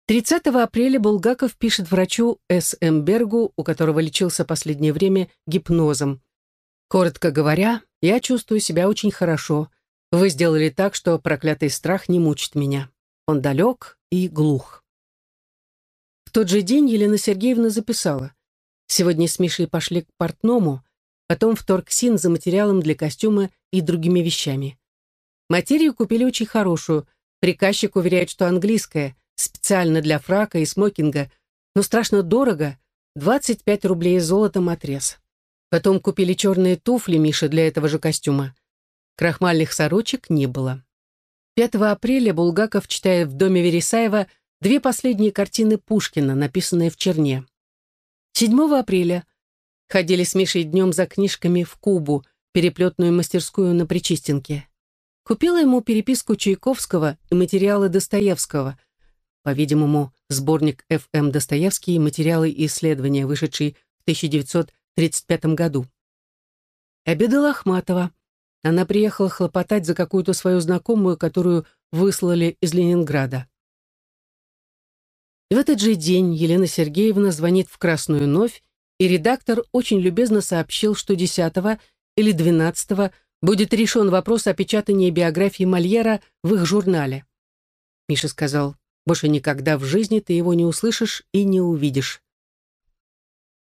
S1: 30 апреля Булгаков пишет врачу С. М. Бергу, у которого лечился последнее время гипнозом. «Коротко говоря, я чувствую себя очень хорошо. Вы сделали так, что проклятый страх не мучит меня. Он далек и глух». В тот же день Елена Сергеевна записала. Сегодня с Мишей пошли к портному, потом в Торксин за материалом для костюма и другими вещами. Материю купили очень хорошую. Приказчик уверяет, что английская, специально для фрака и смокинга, но страшно дорого, 25 рублей золотом отрез. Потом купили черные туфли Мише для этого же костюма. Крахмальных сорочек не было. 5 апреля Булгаков читает в доме Вересаева две последние картины Пушкина, написанные в черне. 7 апреля ходили с Мишей днем за книжками в Кубу, переплетную мастерскую на Причистенке. Купила ему переписку Чайковского и материалы Достоевского, по-видимому, сборник Ф.М. Достоевский «Материалы и исследования», вышедший в 1935 году. Обедала Ахматова. Она приехала хлопотать за какую-то свою знакомую, которую выслали из Ленинграда. В этот же день Елена Сергеевна звонит в Красную Новь, и редактор очень любезно сообщил, что 10 или 12 будет решен вопрос о печатании биографии Мольера в их журнале. Миша сказал, больше никогда в жизни ты его не услышишь и не увидишь.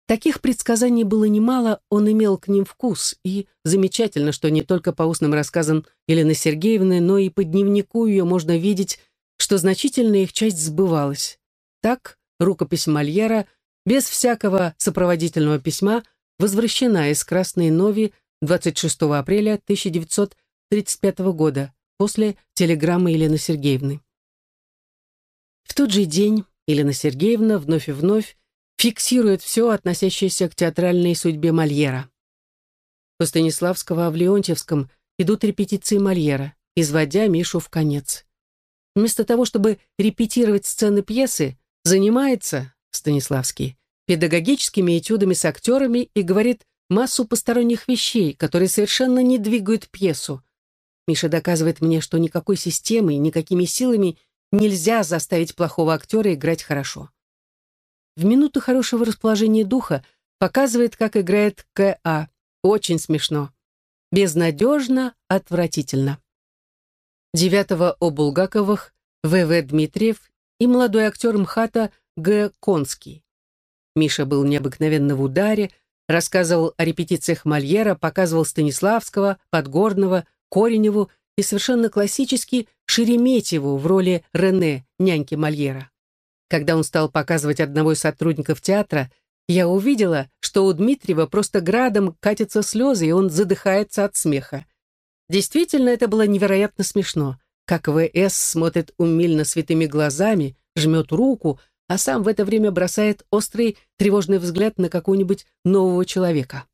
S1: Таких предсказаний было немало, он имел к ним вкус, и замечательно, что не только по устным рассказам Елены Сергеевны, но и по дневнику ее можно видеть, что значительная их часть сбывалась. Так, рукопись Мольера без всякого сопроводительного письма возвращена из Красной Нови 26 апреля 1935 года после телеграммы Елены Сергеевны. В тот же день Елена Сергеевна вновь и вновь фиксирует все, относящееся к театральной судьбе Мольера. По Станиславского в Леонтьевском идут репетиции Мольера, изводя Мишу в конец. Вместо того, чтобы репетировать сцены пьесы, Занимается, Станиславский, педагогическими этюдами с актерами и говорит массу посторонних вещей, которые совершенно не двигают пьесу. Миша доказывает мне, что никакой системой, никакими силами нельзя заставить плохого актера играть хорошо. В минуту хорошего расположения духа показывает, как играет К.А. Очень смешно. Безнадежно, отвратительно. Девятого о Булгаковых В.В. Дмитриев и молодой актер МХАТа Г. Конский. Миша был необыкновенно в ударе, рассказывал о репетициях Мольера, показывал Станиславского, Подгорного, Кореневу и совершенно классически Шереметьеву в роли Рене, няньки Мольера. Когда он стал показывать одного из сотрудников театра, я увидела, что у Дмитриева просто градом катятся слезы, и он задыхается от смеха. Действительно, это было невероятно смешно, как В.С. смотрит умильно святыми глазами, жмет руку, а сам в это время бросает острый тревожный взгляд на какого-нибудь нового человека.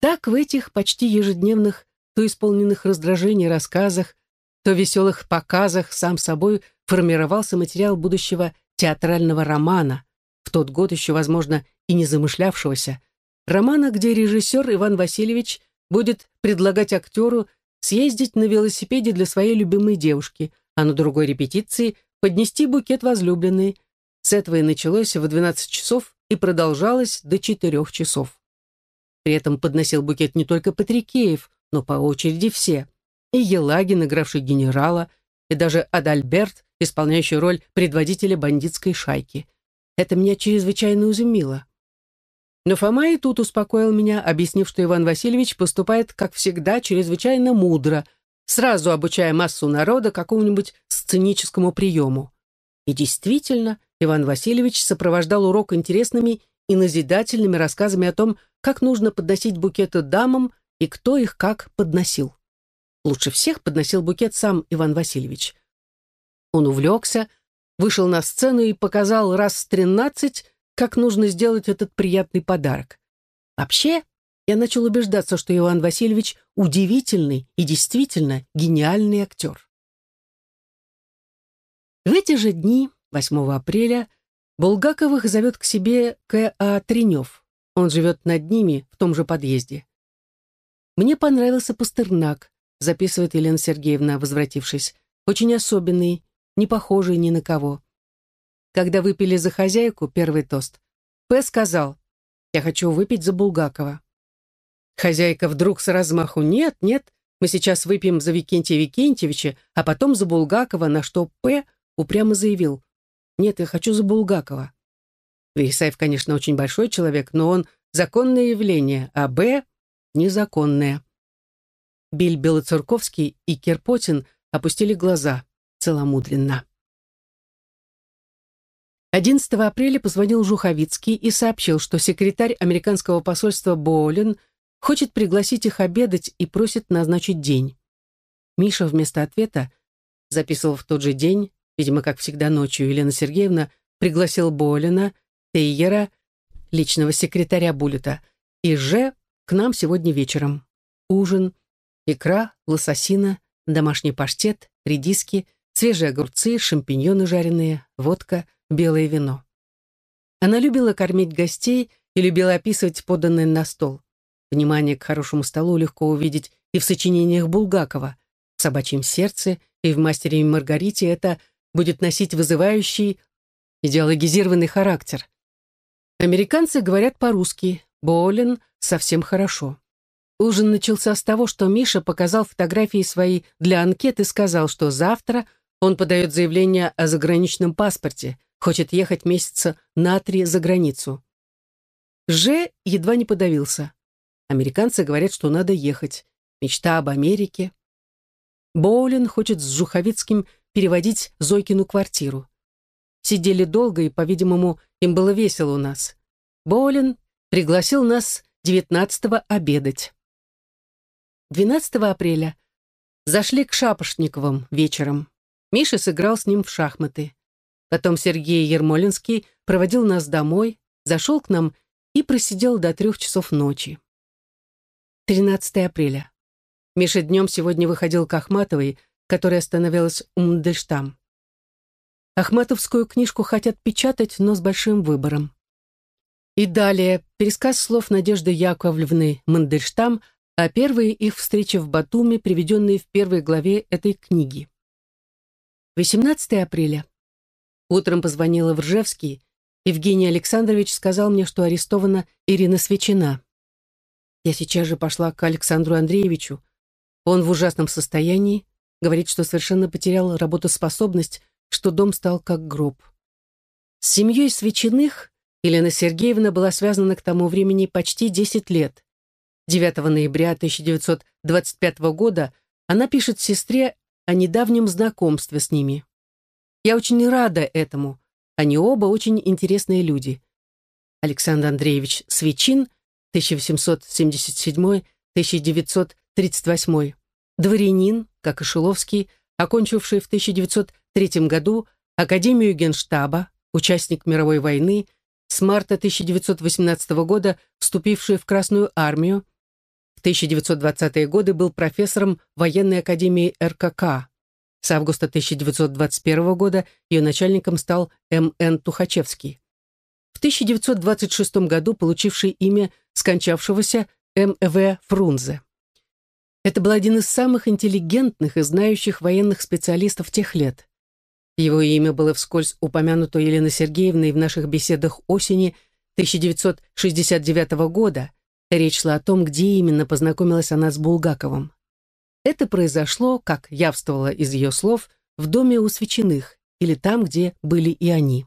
S1: Так в этих почти ежедневных то исполненных раздражений рассказах, то веселых показах сам собой формировался материал будущего театрального романа, в тот год еще, возможно, и не замышлявшегося, романа, где режиссер Иван Васильевич будет предлагать актеру съездить на велосипеде для своей любимой девушки, а на другой репетиции поднести букет возлюбленной. С этого и началось в 12 часов и продолжалось до 4 часов. При этом подносил букет не только Патрикеев, но по очереди все. И Елагин, игравший генерала, и даже Адальберт, исполняющий роль предводителя бандитской шайки. Это меня чрезвычайно изумило. Но Фома и тут успокоил меня, объяснив, что Иван Васильевич поступает, как всегда, чрезвычайно мудро, сразу обучая массу народа какому-нибудь сценическому приему. И действительно, Иван Васильевич сопровождал урок интересными и назидательными рассказами о том, как нужно подносить букеты дамам и кто их как подносил. Лучше всех подносил букет сам Иван Васильевич. Он увлекся, вышел на сцену и показал раз с тринадцать, как нужно сделать этот приятный подарок. Вообще, я начал убеждаться, что Иван Васильевич удивительный и действительно гениальный актер. В эти же дни, 8 апреля, Булгаковых зовет к себе К.А. Тренев. Он живет над ними в том же подъезде. «Мне понравился Пастернак», — записывает Елена Сергеевна, возвратившись. «Очень особенный, не похожий ни на кого». Когда выпили за хозяйку первый тост, П. сказал, «Я хочу выпить за Булгакова». Хозяйка вдруг с размаху, «Нет, нет, мы сейчас выпьем за Викентия Викентьевича, а потом за Булгакова», на что П. упрямо заявил, «Нет, я хочу за Булгакова». Вересаев, конечно, очень большой человек, но он законное явление, а Б незаконное. Биль Белоцерковский и Керпотин опустили глаза целомудренно. 11 апреля позвонил Жуховицкий и сообщил, что секретарь американского посольства Боулин хочет пригласить их обедать и просит назначить день. Миша вместо ответа записывал в тот же день, видимо, как всегда ночью, Елена Сергеевна пригласил Боулина, Тейера, личного секретаря Буллета, и Ж к нам сегодня вечером. Ужин, икра, лососина, домашний паштет, редиски, свежие огурцы, шампиньоны жареные, водка, белое вино. Она любила кормить гостей и любила описывать поданное на стол. Внимание к хорошему столу легко увидеть и в сочинениях Булгакова. В «Собачьем сердце» и в «Мастере и Маргарите» это будет носить вызывающий идеологизированный характер. Американцы говорят по-русски, Болен совсем хорошо. Ужин начался с того, что Миша показал фотографии свои для анкеты и сказал, что завтра он подает заявление о заграничном паспорте, хочет ехать месяца на три за границу. Ж едва не подавился. Американцы говорят, что надо ехать. Мечта об Америке. Боулин хочет с Жуховицким переводить Зойкину квартиру. Сидели долго, и, по-видимому, им было весело у нас. Боулин пригласил нас 19-го обедать. 12 апреля зашли к Шапошниковым вечером. Миша сыграл с ним в шахматы. Потом Сергей Ермолинский проводил нас домой, зашел к нам и просидел до трех часов ночи. 13 апреля. Миша днем сегодня выходил к Ахматовой, которая остановилась у Мдельштам. Ахматовскую книжку хотят печатать, но с большим выбором. И далее пересказ слов Надежды Яковлевны Мандельштам о первой их встрече в Батуми, приведенные в первой главе этой книги. 18 апреля. Утром позвонила в Ржевский. Евгений Александрович сказал мне, что арестована Ирина Свечина. Я сейчас же пошла к Александру Андреевичу. Он в ужасном состоянии, говорит, что совершенно потерял работоспособность, что дом стал как гроб. С семьей Свечиных Елена Сергеевна была связана к тому времени почти 10 лет. 9 ноября 1925 года она пишет сестре о недавнем знакомстве с ними. «Я очень рада этому. Они оба очень интересные люди». Александр Андреевич Свечин, 1877-1938, дворянин, как и Шиловский, окончивший в 1903 году Академию Генштаба, участник мировой войны, с марта 1918 года вступивший в Красную армию, в 1920-е годы был профессором военной академии РКК. С августа 1921 года ее начальником стал М.Н. Тухачевский. В 1926 году получивший имя скончавшегося М.В. Фрунзе. Это был один из самых интеллигентных и знающих военных специалистов тех лет. Его имя было вскользь упомянуто Еленой Сергеевной в наших беседах осени 1969 года. Речь шла о том, где именно познакомилась она с Булгаковым. Это произошло, как явствовало из ее слов, в доме у Свечиных, или там, где были и они.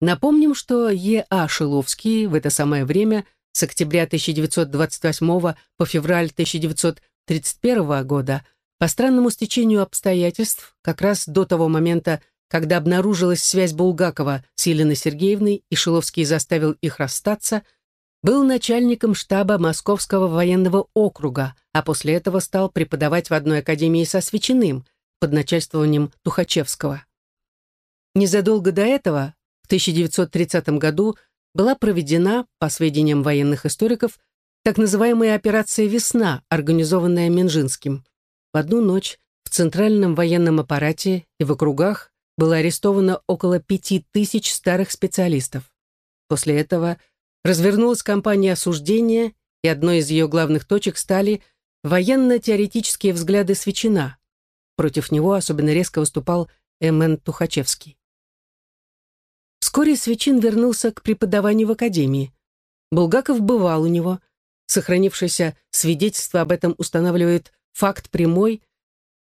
S1: Напомним, что Е.А. Шиловский в это самое время с октября 1928 по февраль 1931 года по странному стечению обстоятельств, как раз до того момента, когда обнаружилась связь Булгакова с Еленой Сергеевной и Шиловский заставил их расстаться, был начальником штаба Московского военного округа, а после этого стал преподавать в одной академии со Свечиным под начальствованием Тухачевского. Незадолго до этого, в 1930 году, была проведена, по сведениям военных историков, так называемая операция «Весна», организованная Минжинским. В одну ночь в центральном военном аппарате и в округах было арестовано около пяти тысяч старых специалистов. После этого развернулась кампания осуждения, и одной из ее главных точек стали военно-теоретические взгляды Свечина. Против него особенно резко выступал М.Н. Тухачевский. Вскоре Свечин вернулся к преподаванию в академии. Булгаков бывал у него. Сохранившееся свидетельство об этом устанавливает факт прямой,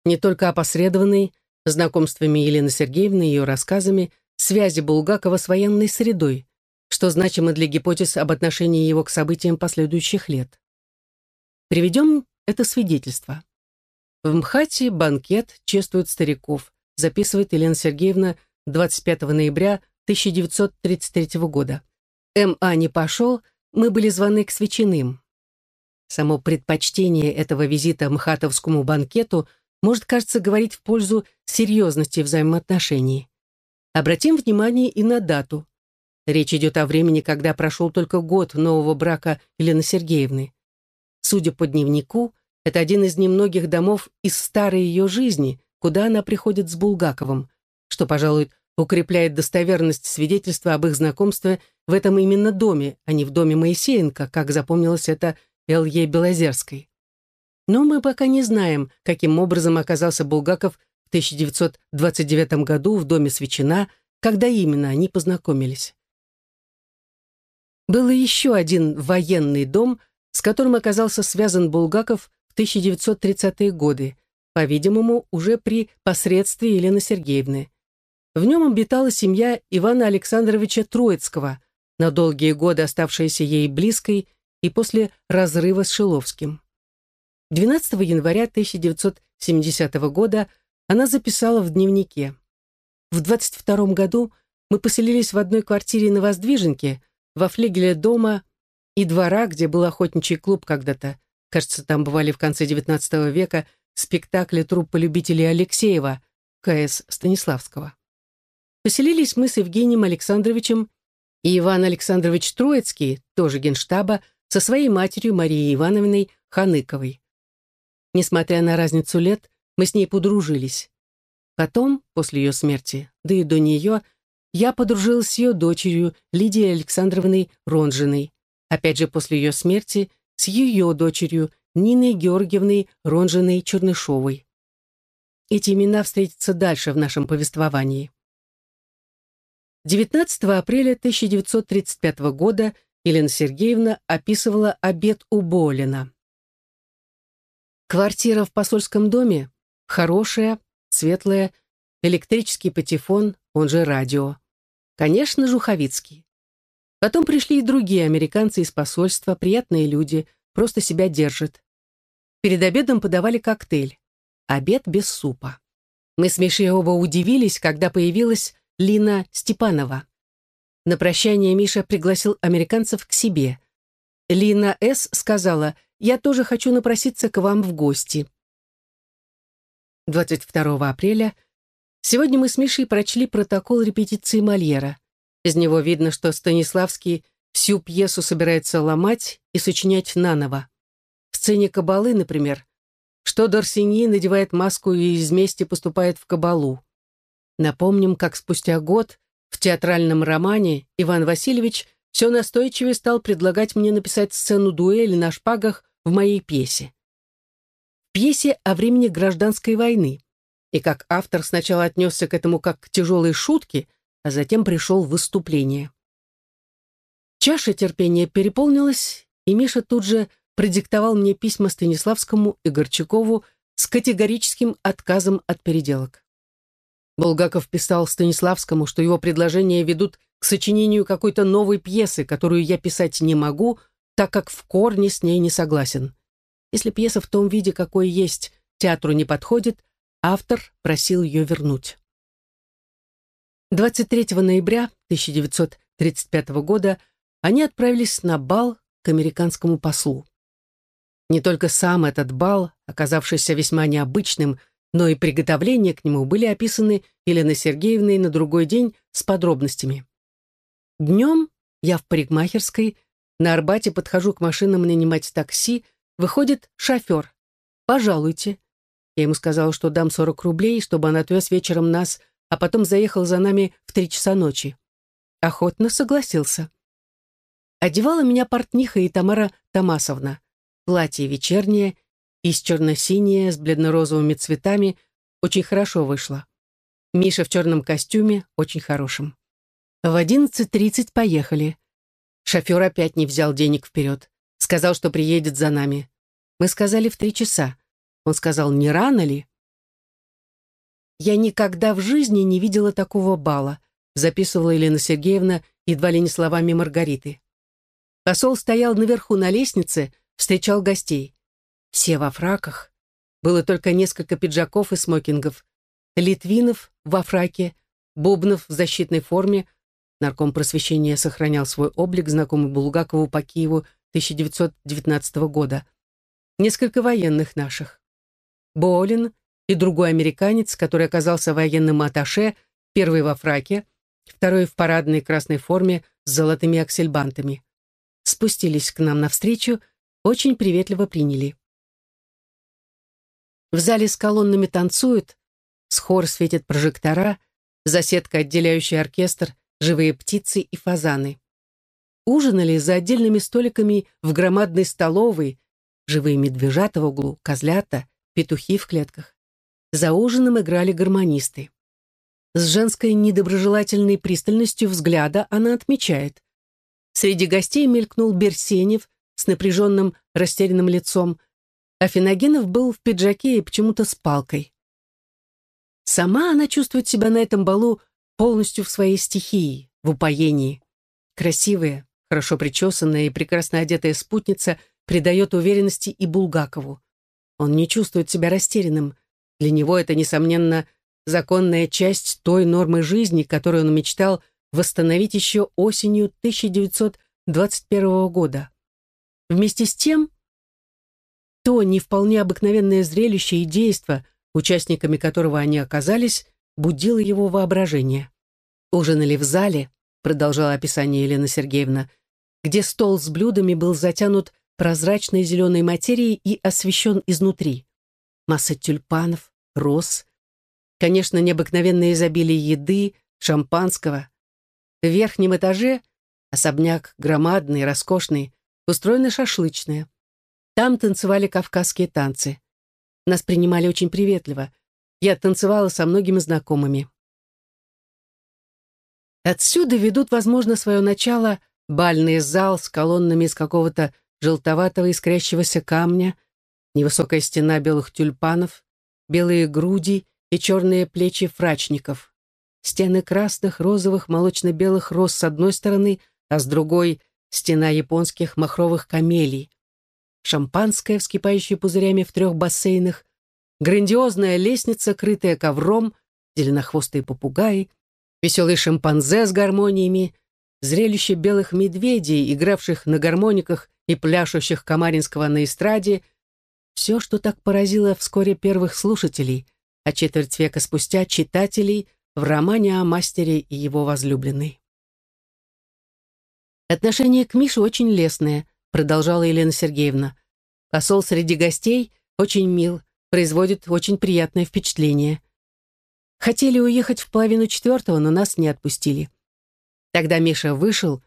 S1: не только опосредованный, знакомствами Елены Сергеевны и ее рассказами, связи Булгакова с военной средой, что значимо для гипотез об отношении его к событиям последующих лет. Приведем это свидетельство. В МХАТе банкет чествует стариков, записывает Елена Сергеевна 25 ноября 1933 года. М.А. не пошел, мы были званы к Свечиным. Само предпочтение этого визита мхатовскому банкету может, кажется, говорить в пользу серьезности взаимоотношений. Обратим внимание и на дату. Речь идет о времени, когда прошел только год нового брака Елены Сергеевны. Судя по дневнику, это один из немногих домов из старой ее жизни, куда она приходит с Булгаковым, что, пожалуй, укрепляет достоверность свидетельства об их знакомстве в этом именно доме, а не в доме Моисеенко, как запомнилось это Л.Е. Белозерской. Но мы пока не знаем, каким образом оказался Булгаков в 1929 году в доме Свечина, когда именно они познакомились. Был еще один военный дом, с которым оказался связан Булгаков в 1930-е годы, по-видимому, уже при посредстве Елены Сергеевны. В нем обитала семья Ивана Александровича Троицкого, на долгие годы оставшаяся ей близкой и после разрыва с Шиловским. 12 января 1970 года она записала в дневнике. В 22 году мы поселились в одной квартире на Воздвиженке, во флигеле дома и двора, где был охотничий клуб когда-то. Кажется, там бывали в конце XIX века спектакли труппы любителей Алексеева, К.С. Станиславского. Поселились мы с Евгением Александровичем и Иван Александрович Троицкий, тоже генштаба, со своей матерью Марией Ивановной Ханыковой. Несмотря на разницу лет, мы с ней подружились. Потом, после ее смерти, да и до нее, я подружилась с ее дочерью Лидией Александровной Ронжиной. Опять же, после ее смерти, с ее дочерью Ниной Георгиевной Ронжиной-Чернышовой. Эти имена встретятся дальше в нашем повествовании. 19 апреля 1935 года Елена Сергеевна описывала обед у Болина. Квартира в посольском доме хорошая, светлая, электрический патефон, он же радио. Конечно, Жуховицкий. Потом пришли и другие американцы из посольства, приятные люди, просто себя держат. Перед обедом подавали коктейль. Обед без супа. Мы с Мишей оба удивились, когда появилась Лина Степанова. На прощание Миша пригласил американцев к себе. Лина С. сказала, «Я тоже хочу напроситься к вам в гости». 22 апреля сегодня мы с Мишей прочли протокол репетиции Мольера. Из него видно, что Станиславский всю пьесу собирается ломать и сочинять наново. В сцене кабалы, например, что Дорсини надевает маску и из мести поступает в кабалу. Напомним, как спустя год в театральном романе Иван Васильевич все настойчивее стал предлагать мне написать сцену дуэли на шпагах в моей пьесе. Пьесе о времени гражданской войны. И как автор сначала отнесся к этому как к тяжелой шутке, а затем пришел в выступление. Чаша терпения переполнилась, и Миша тут же продиктовал мне письма Станиславскому и Горчакову с категорическим отказом от переделок. Булгаков писал Станиславскому, что его предложения ведут к сочинению какой-то новой пьесы, которую я писать не могу, так как в корне с ней не согласен. Если пьеса в том виде, какой есть, театру не подходит, автор просил ее вернуть. 23 ноября 1935 года они отправились на бал к американскому послу. Не только сам этот бал, оказавшийся весьма необычным, но и приготовления к нему были описаны Еленой Сергеевной на другой день с подробностями. Днем я в парикмахерской, на Арбате подхожу к машинам нанимать такси, выходит шофер. «Пожалуйте». Я ему сказала, что дам 40 рублей, чтобы он отвез вечером нас, а потом заехал за нами в три часа ночи. Охотно согласился. Одевала меня портниха и Тамара Тамасовна. Платье вечернее, из черно-синее с бледно-розовыми цветами, очень хорошо вышло. Миша в черном костюме, очень хорошем. В 11.30 поехали. Шофер опять не взял денег вперед. Сказал, что приедет за нами. Мы сказали в три часа. Он сказал, не рано ли? Я никогда в жизни не видела такого бала, записывала Елена Сергеевна едва ли не словами Маргариты. Посол стоял наверху на лестнице, встречал гостей. Все во фраках. Было только несколько пиджаков и смокингов. Литвинов во фраке, Бубнов в защитной форме. Нарком просвещения сохранял свой облик, знакомый Булгакову по Киеву 1919 года. Несколько военных наших. Болин и другой американец, который оказался военным атташе, первый во фраке, второй в парадной красной форме с золотыми аксельбантами. Спустились к нам навстречу, очень приветливо приняли. В зале с колоннами танцуют, с хор светят прожектора, заседка, отделяющая оркестр, живые птицы и фазаны. Ужинали за отдельными столиками в громадной столовой, живые медвежата в углу, козлята, петухи в клетках. За ужином играли гармонисты. С женской недоброжелательной пристальностью взгляда она отмечает. Среди гостей мелькнул Берсенев с напряженным, растерянным лицом, а Финогенов был в пиджаке и почему-то с палкой. Сама она чувствует себя на этом балу полностью в своей стихии, в упоении. Красивая, хорошо причесанная и прекрасно одетая спутница придает уверенности и Булгакову. Он не чувствует себя растерянным. Для него это, несомненно, законная часть той нормы жизни, которую он мечтал восстановить еще осенью 1921 года. Вместе с тем то не вполне обыкновенное зрелище и действо, участниками которого они оказались, будило его воображение. Ужинали в зале, продолжала описание Елена Сергеевна, где стол с блюдами был затянут прозрачной зеленой материей и освещен изнутри. Масса тюльпанов, роз. Конечно, необыкновенное изобилие еды, шампанского. В верхнем этаже особняк громадный, роскошный, устроена шашлычная. Там танцевали кавказские танцы. Нас принимали очень приветливо. Я танцевала со многими знакомыми. Отсюда ведут, возможно, свое начало бальный зал с колоннами из какого-то желтоватого искрящегося камня, невысокая стена белых тюльпанов, белые груди и черные плечи фрачников, стены красных, розовых, молочно-белых роз с одной стороны, а с другой — стена японских махровых камелий, шампанское, вскипающее пузырями в трех бассейнах, грандиозная лестница, крытая ковром, зеленохвостые попугаи, веселый шимпанзе с гармониями, зрелище белых медведей, игравших на гармониках и пляшущих Камаринского на эстраде, все, что так поразило вскоре первых слушателей, а четверть века спустя читателей в романе о мастере и его возлюбленной. Отношение к Мише очень лестное, продолжала Елена Сергеевна. Посол среди гостей очень мил, производит очень приятное впечатление. Хотели уехать в половину четвертого, но нас не отпустили. Тогда Миша вышел,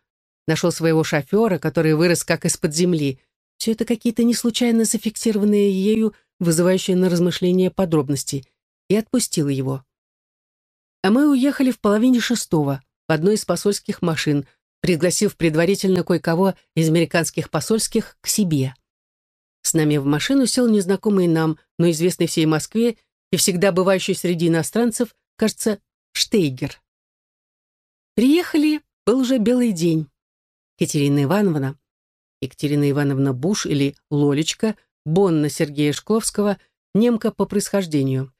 S1: нашел своего шофера, который вырос как из-под земли. Все это какие-то не случайно зафиксированные ею, вызывающие на размышления подробности, и отпустил его. А мы уехали в половине шестого в одной из посольских машин, пригласив предварительно кое-кого из американских посольских к себе. С нами в машину сел незнакомый нам, но известный всей Москве и всегда бывающий среди иностранцев, кажется, Штейгер. Приехали, был уже белый день. Катерина Ивановна, Екатерина Ивановна Буш или Лолечка, Бонна Сергея Шкловского, немка по происхождению,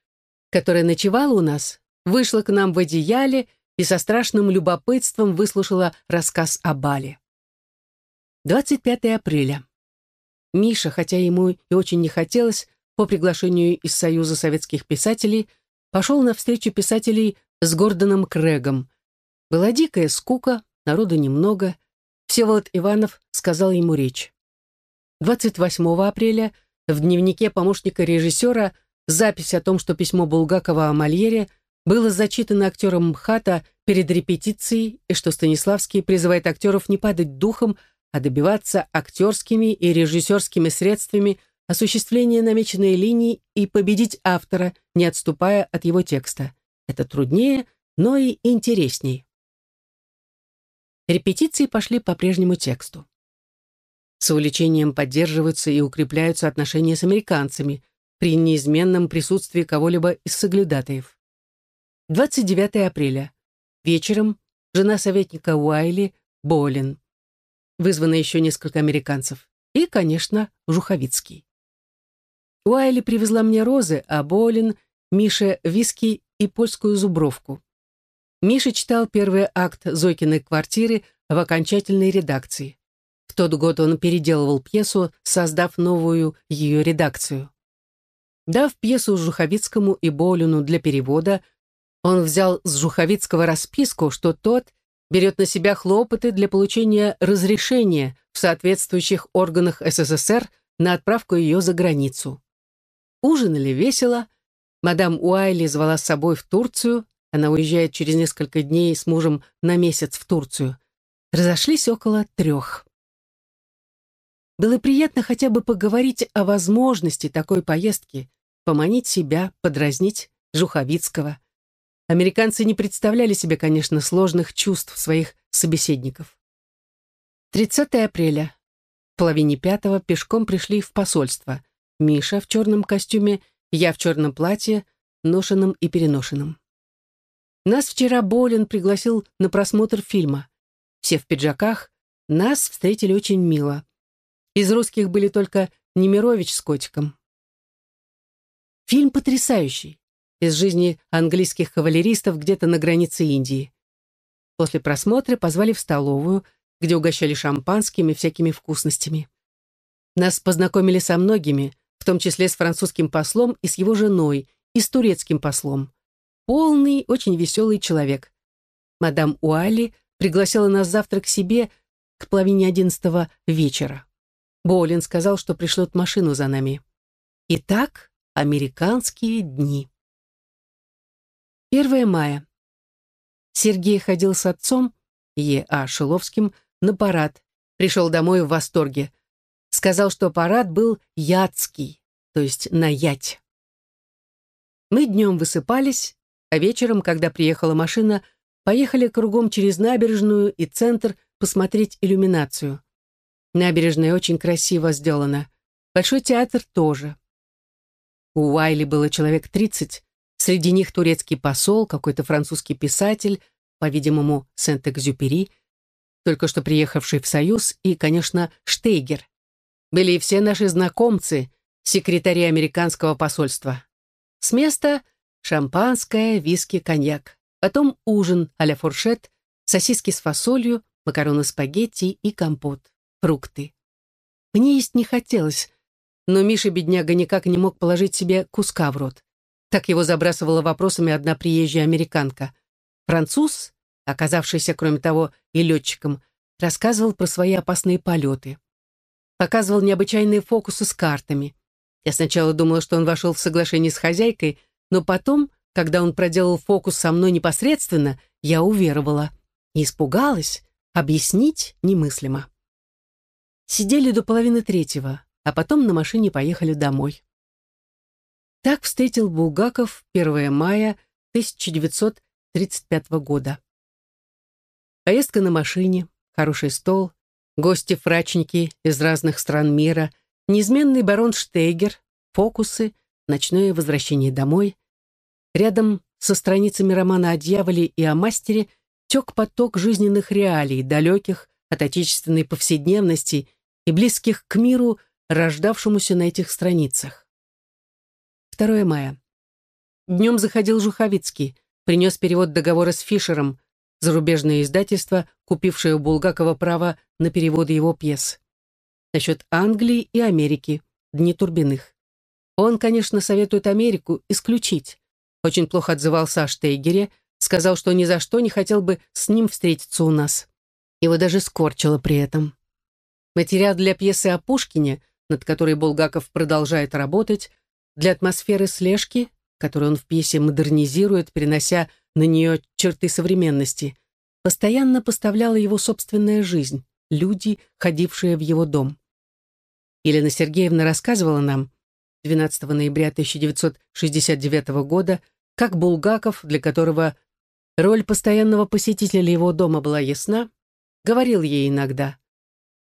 S1: которая ночевала у нас, вышла к нам в одеяле и со страшным любопытством выслушала рассказ о бале. 25 апреля. Миша, хотя ему и очень не хотелось, по приглашению из Союза советских писателей, пошел на встречу писателей с Гордоном Крэгом. Была дикая скука, народу немного. Всеволод Иванов сказал ему речь. 28 апреля в дневнике помощника режиссера запись о том, что письмо Булгакова о Мольере – было зачитано актером МХАТа перед репетицией, и что Станиславский призывает актеров не падать духом, а добиваться актерскими и режиссерскими средствами осуществления намеченной линии и победить автора, не отступая от его текста. Это труднее, но и интересней. Репетиции пошли по прежнему тексту. С увлечением поддерживаются и укрепляются отношения с американцами при неизменном присутствии кого-либо из соглядатаев. 29 апреля. Вечером жена советника Уайли болен. Вызвано еще несколько американцев. И, конечно, Жуховицкий. Уайли привезла мне розы, а Болин — Мише виски и польскую зубровку. Миша читал первый акт Зойкиной квартиры в окончательной редакции. В тот год он переделывал пьесу, создав новую ее редакцию. Дав пьесу Жуховицкому и Болину для перевода, он взял с Жуховицкого расписку, что тот берет на себя хлопоты для получения разрешения в соответствующих органах СССР на отправку ее за границу. Ужинали весело. Мадам Уайли звала с собой в Турцию. Она уезжает через несколько дней с мужем на месяц в Турцию. Разошлись около трех. Было приятно хотя бы поговорить о возможности такой поездки, поманить себя, подразнить Жуховицкого. Американцы не представляли себе, конечно, сложных чувств своих собеседников. 30 апреля. В половине пятого пешком пришли в посольство. Миша в черном костюме, я в черном платье, ношенном и переношенном. Нас вчера Болин пригласил на просмотр фильма. Все в пиджаках, нас встретили очень мило. Из русских были только Немирович с котиком. Фильм потрясающий из жизни английских кавалеристов где-то на границе Индии. После просмотра позвали в столовую, где угощали шампанскими и всякими вкусностями. Нас познакомили со многими, в том числе с французским послом и с его женой, и с турецким послом. Полный, очень веселый человек. Мадам Уалли пригласила нас завтра к себе к половине одиннадцатого вечера. Боулин сказал, что пришлет машину за нами. Итак, американские дни. 1 мая. Сергей ходил с отцом, Е.А. Шиловским, на парад. Пришел домой в восторге. Сказал, что парад был ядский, то есть на ять. Мы днем высыпались, а вечером, когда приехала машина, поехали кругом через набережную и центр посмотреть иллюминацию. Набережная очень красиво сделана. Большой театр тоже. У Уайли было человек тридцать, среди них турецкий посол, какой-то французский писатель, по-видимому, Сент-Экзюпери, только что приехавший в Союз, и, конечно, Штейгер. Были и все наши знакомцы, секретари американского посольства. С места шампанское, виски, коньяк. Потом ужин а-ля фуршет, сосиски с фасолью, макароны спагетти и компот, фрукты. Мне есть не хотелось, но Миша-бедняга никак не мог положить себе куска в рот. Так его забрасывала вопросами одна приезжая американка. Француз, оказавшийся, кроме того, и летчиком, рассказывал про свои опасные полеты. Показывал необычайные фокусы с картами. Я сначала думала, что он вошел в соглашение с хозяйкой, но потом, когда он проделал фокус со мной непосредственно, я уверовала. И испугалась. Объяснить немыслимо. Сидели до половины третьего, а потом на машине поехали домой. Так встретил Булгаков 1 мая 1935 года. Поездка на машине, хороший стол, гости-фрачники из разных стран мира, неизменный барон Штейгер, фокусы, ночное возвращение домой. Рядом со страницами романа о дьяволе и о мастере тек поток жизненных реалий, далеких от отечественной повседневности и близких к миру, рождавшемуся на этих страницах. 2 мая. Днем заходил Жуховицкий, принес перевод договора с Фишером, зарубежное издательство, купившее у Булгакова право на переводы его пьес. Насчет Англии и Америки, Дни Турбиных. Он, конечно, советует Америку исключить. Очень плохо отзывался о Штейгере, сказал, что ни за что не хотел бы с ним встретиться у нас. Его даже скорчило при этом. Материал для пьесы о Пушкине, над которой Булгаков продолжает работать, для атмосферы слежки, которую он в пьесе модернизирует, перенося на нее черты современности, постоянно поставляла его собственная жизнь, люди, ходившие в его дом. Елена Сергеевна рассказывала нам 12 ноября 1969 года, как Булгаков, для которого роль постоянного посетителя его дома была ясна, говорил ей иногда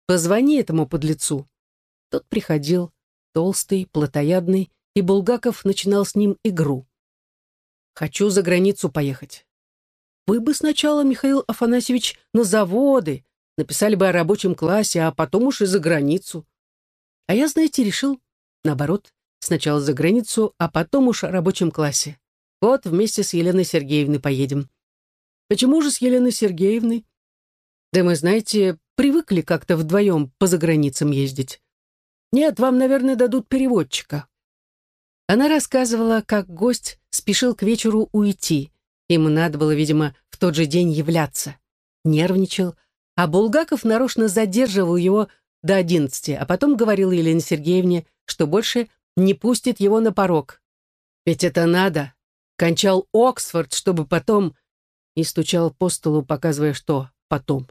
S1: «Позвони этому подлецу». Тот приходил, толстый, плотоядный, и Булгаков начинал с ним игру. Хочу за границу поехать. Вы бы сначала, Михаил Афанасьевич, на заводы, написали бы о рабочем классе, а потом уж и за границу. А я, знаете, решил, наоборот, сначала за границу, а потом уж о рабочем классе. Вот вместе с Еленой Сергеевной поедем. Почему же с Еленой Сергеевной? Да мы, знаете, привыкли как-то вдвоем по заграницам ездить. Нет, вам, наверное, дадут переводчика. Она рассказывала, как гость спешил к вечеру уйти. Ему надо было, видимо, в тот же день являться. Нервничал, а Булгаков нарочно задерживал его до одиннадцати, а потом говорил Елене Сергеевне, что больше не пустит его на порог. Ведь это надо. Кончал Оксфорд, чтобы потом... И стучал по столу, показывая, что потом.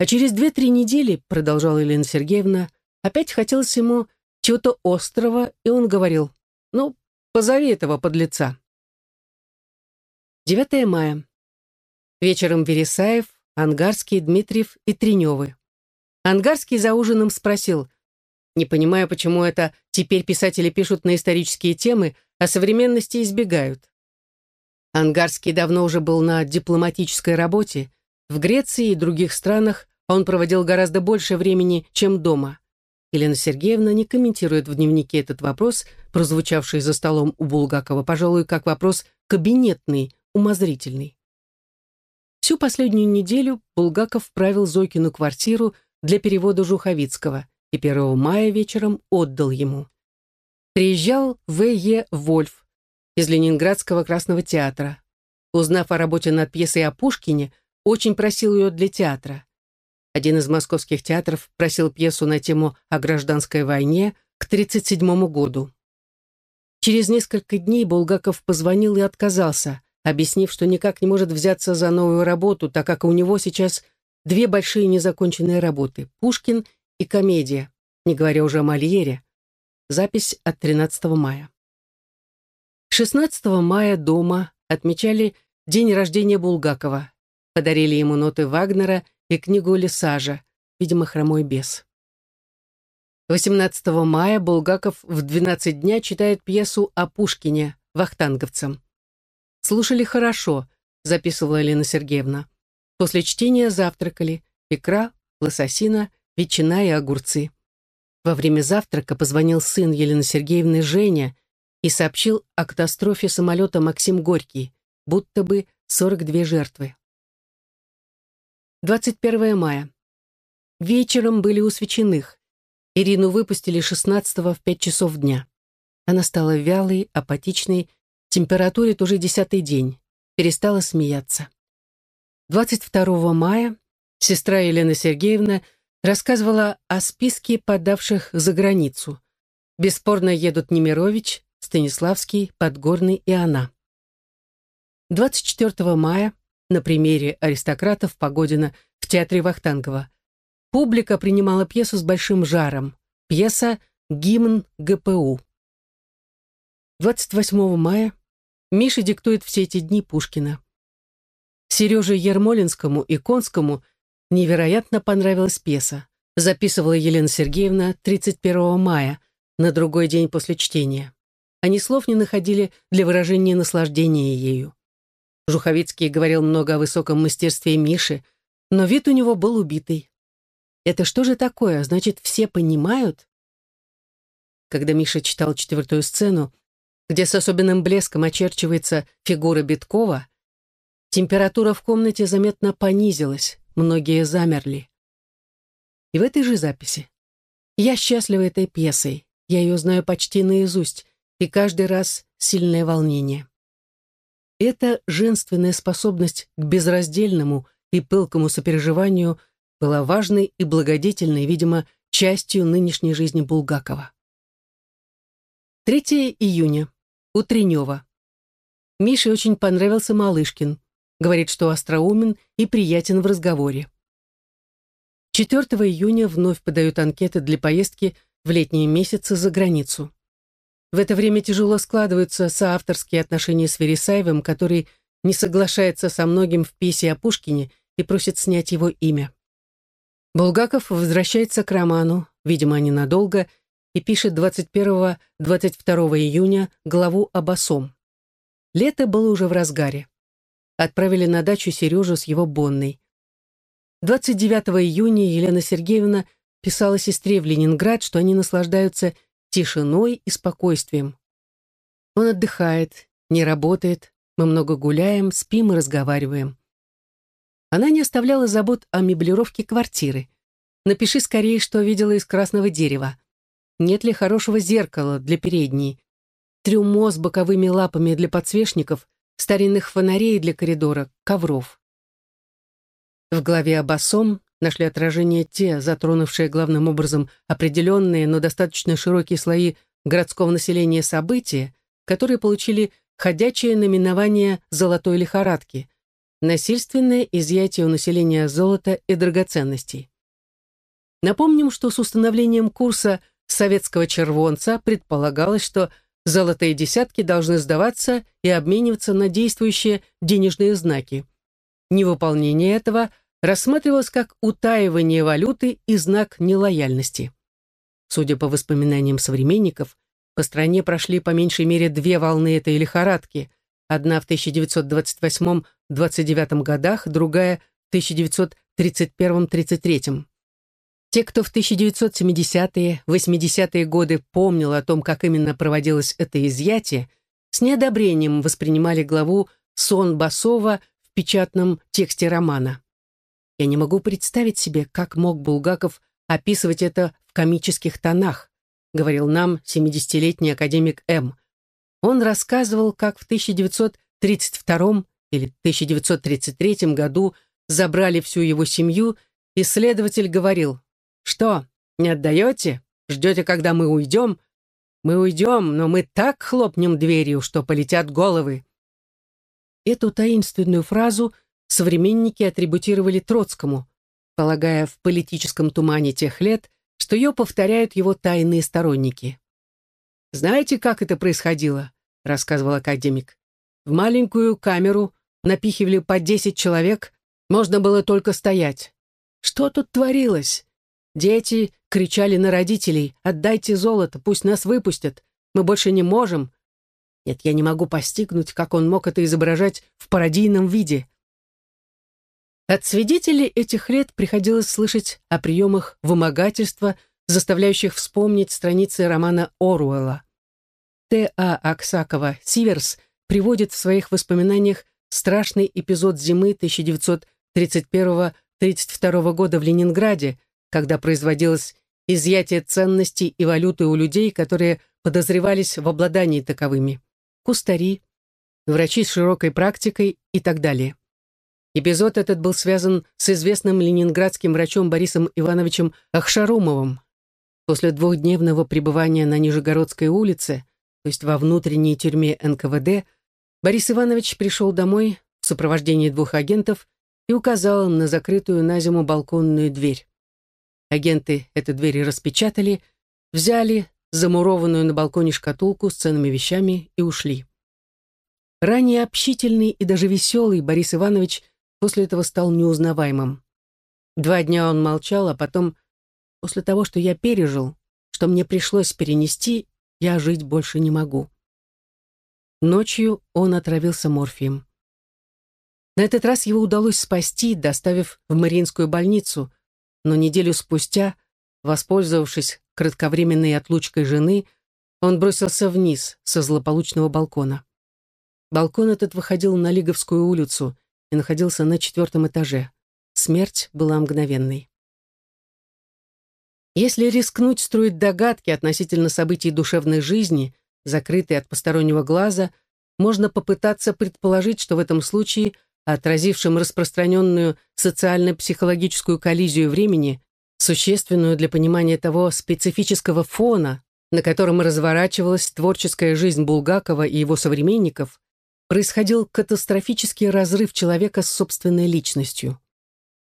S1: А через две-три недели, продолжала Елена Сергеевна, опять хотелось ему чего-то острого, и он говорил, ну, позови этого подлеца. 9 мая. Вечером Вересаев, Ангарский, Дмитриев и Треневы. Ангарский за ужином спросил, не понимая, почему это теперь писатели пишут на исторические темы, а современности избегают. Ангарский давно уже был на дипломатической работе. В Греции и других странах он проводил гораздо больше времени, чем дома. Елена Сергеевна не комментирует в дневнике этот вопрос, прозвучавший за столом у Булгакова, пожалуй, как вопрос кабинетный, умозрительный. Всю последнюю неделю Булгаков правил Зойкину квартиру для перевода Жуховицкого и 1 мая вечером отдал ему. Приезжал В.Е. Вольф из Ленинградского Красного театра. Узнав о работе над пьесой о Пушкине, очень просил ее для театра. Один из московских театров просил пьесу на тему о гражданской войне к 1937 году. Через несколько дней Булгаков позвонил и отказался, объяснив, что никак не может взяться за новую работу, так как у него сейчас две большие незаконченные работы — «Пушкин» и «Комедия», не говоря уже о Мольере. Запись от 13 мая. 16 мая дома отмечали день рождения Булгакова. Подарили ему ноты Вагнера и книгу Лесажа, видимо, «Хромой бес». 18 мая Булгаков в 12 дня читает пьесу о Пушкине вахтанговцам. «Слушали хорошо», — записывала Елена Сергеевна. После чтения завтракали. Икра, лососина, ветчина и огурцы. Во время завтрака позвонил сын Елены Сергеевны Женя и сообщил о катастрофе самолета Максим Горький, будто бы 42 жертвы. 21 мая. Вечером были у Свечиных. Ирину выпустили 16 в 5 часов дня. Она стала вялой, апатичной, температурит уже десятый день. Перестала смеяться. 22 мая сестра Елена Сергеевна рассказывала о списке подавших за границу. Бесспорно едут Немирович, Станиславский, Подгорный и она. 24 мая на примере аристократов Погодина в театре Вахтангова публика принимала пьесу с большим жаром. Пьеса «Гимн ГПУ». 28 мая Миша диктует все эти дни Пушкина. Сереже Ермолинскому и Конскому невероятно понравилась пьеса. Записывала Елена Сергеевна 31 мая, на другой день после чтения. Они слов не находили для выражения наслаждения ею. Жуховицкий говорил много о высоком мастерстве Миши, но вид у него был убитый. Это что же такое? Значит, все понимают? Когда Миша читал четвертую сцену, где с особенным блеском очерчивается фигура Биткова, Температура в комнате заметно понизилась, многие замерли. И в этой же записи. Я счастлива этой пьесой, я ее знаю почти наизусть, и каждый раз сильное волнение. Эта женственная способность к безраздельному и пылкому сопереживанию была важной и благодетельной, видимо, частью нынешней жизни Булгакова. 3 июня. Утреннева. Мише очень понравился Малышкин. Говорит, что остроумен и приятен в разговоре. 4 июня вновь подают анкеты для поездки в летние месяцы за границу. В это время тяжело складываются соавторские отношения с Вересаевым, который не соглашается со многим в пьесе о Пушкине и просит снять его имя. Булгаков возвращается к роману, видимо, ненадолго, и пишет 21-22 июня главу об осом. Лето было уже в разгаре отправили на дачу Сережу с его Бонной. 29 июня Елена Сергеевна писала сестре в Ленинград, что они наслаждаются тишиной и спокойствием. Он отдыхает, не работает, мы много гуляем, спим и разговариваем. Она не оставляла забот о меблировке квартиры. Напиши скорее, что видела из красного дерева. Нет ли хорошего зеркала для передней? Трюмо с боковыми лапами для подсвечников старинных фонарей для коридора, ковров. В главе осом нашли отражение те, затронувшие главным образом определенные, но достаточно широкие слои городского населения события, которые получили ходячее наименование «золотой лихорадки», насильственное изъятие у населения золота и драгоценностей. Напомним, что с установлением курса советского червонца предполагалось, что Золотые десятки должны сдаваться и обмениваться на действующие денежные знаки. Невыполнение этого рассматривалось как утаивание валюты и знак нелояльности. Судя по воспоминаниям современников, по стране прошли по меньшей мере две волны этой лихорадки, одна в 1928-29 годах, другая в 1931-33. Те, кто в 1970-е, 80-е годы помнил о том, как именно проводилось это изъятие, с неодобрением воспринимали главу «Сон Басова» в печатном тексте романа. Я не могу представить себе, как мог Булгаков описывать это в комических тонах, говорил нам 70-летний академик М. Он рассказывал, как в 1932 или 1933 году забрали всю его семью, и следователь говорил, «Что, не отдаете? Ждете, когда мы уйдем?» Мы уйдем, но мы так хлопнем дверью, что полетят головы». Эту таинственную фразу современники атрибутировали Троцкому, полагая в политическом тумане тех лет, что ее повторяют его тайные сторонники. «Знаете, как это происходило?» — рассказывал академик. «В маленькую камеру напихивали по десять человек, можно было только стоять. Что тут творилось? Дети кричали на родителей «Отдайте золото, пусть нас выпустят, мы больше не можем». Нет, я не могу постигнуть, как он мог это изображать в пародийном виде. От свидетелей этих лет приходилось слышать о приемах вымогательства, заставляющих вспомнить страницы романа Оруэлла. Т.А. Аксакова Сиверс приводит в своих воспоминаниях страшный эпизод зимы 1931-32 года в Ленинграде, когда производилось изъятие ценностей и валюты у людей, которые подозревались в обладании таковыми, кустари, врачи с широкой практикой и так далее. Эпизод этот был связан с известным ленинградским врачом Борисом Ивановичем Ахшарумовым. После двухдневного пребывания на Нижегородской улице, то есть во внутренней тюрьме НКВД, Борис Иванович пришел домой в сопровождении двух агентов и указал им на закрытую на зиму балконную дверь. Агенты эту дверь распечатали, взяли замурованную на балконе шкатулку с ценными вещами и ушли. Ранее общительный и даже веселый Борис Иванович после этого стал неузнаваемым. Два дня он молчал, а потом, после того, что я пережил, что мне пришлось перенести, я жить больше не могу. Ночью он отравился морфием. На этот раз его удалось спасти, доставив в Мариинскую больницу, но неделю спустя, воспользовавшись кратковременной отлучкой жены, он бросился вниз со злополучного балкона. Балкон этот выходил на Лиговскую улицу и находился на четвертом этаже. Смерть была мгновенной. Если рискнуть строить догадки относительно событий душевной жизни, закрытые от постороннего глаза, можно попытаться предположить, что в этом случае отразившим распространенную социально-психологическую коллизию времени, существенную для понимания того специфического фона, на котором разворачивалась творческая жизнь Булгакова и его современников, происходил катастрофический разрыв человека с собственной личностью.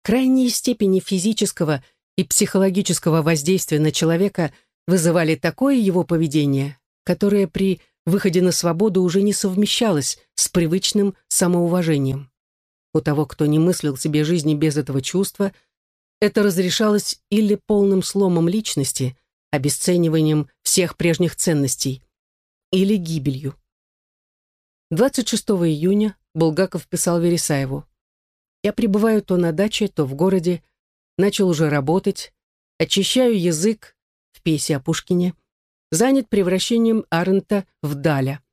S1: Крайние степени физического и психологического воздействия на человека вызывали такое его поведение, которое при выходе на свободу уже не совмещалось с привычным самоуважением. У того, кто не мыслил себе жизни без этого чувства, это разрешалось или полным сломом личности, обесцениванием всех прежних ценностей, или гибелью. 26 июня Булгаков писал Вересаеву. «Я пребываю то на даче, то в городе, начал уже работать, очищаю язык в пьесе о Пушкине, занят превращением Арента в Даля.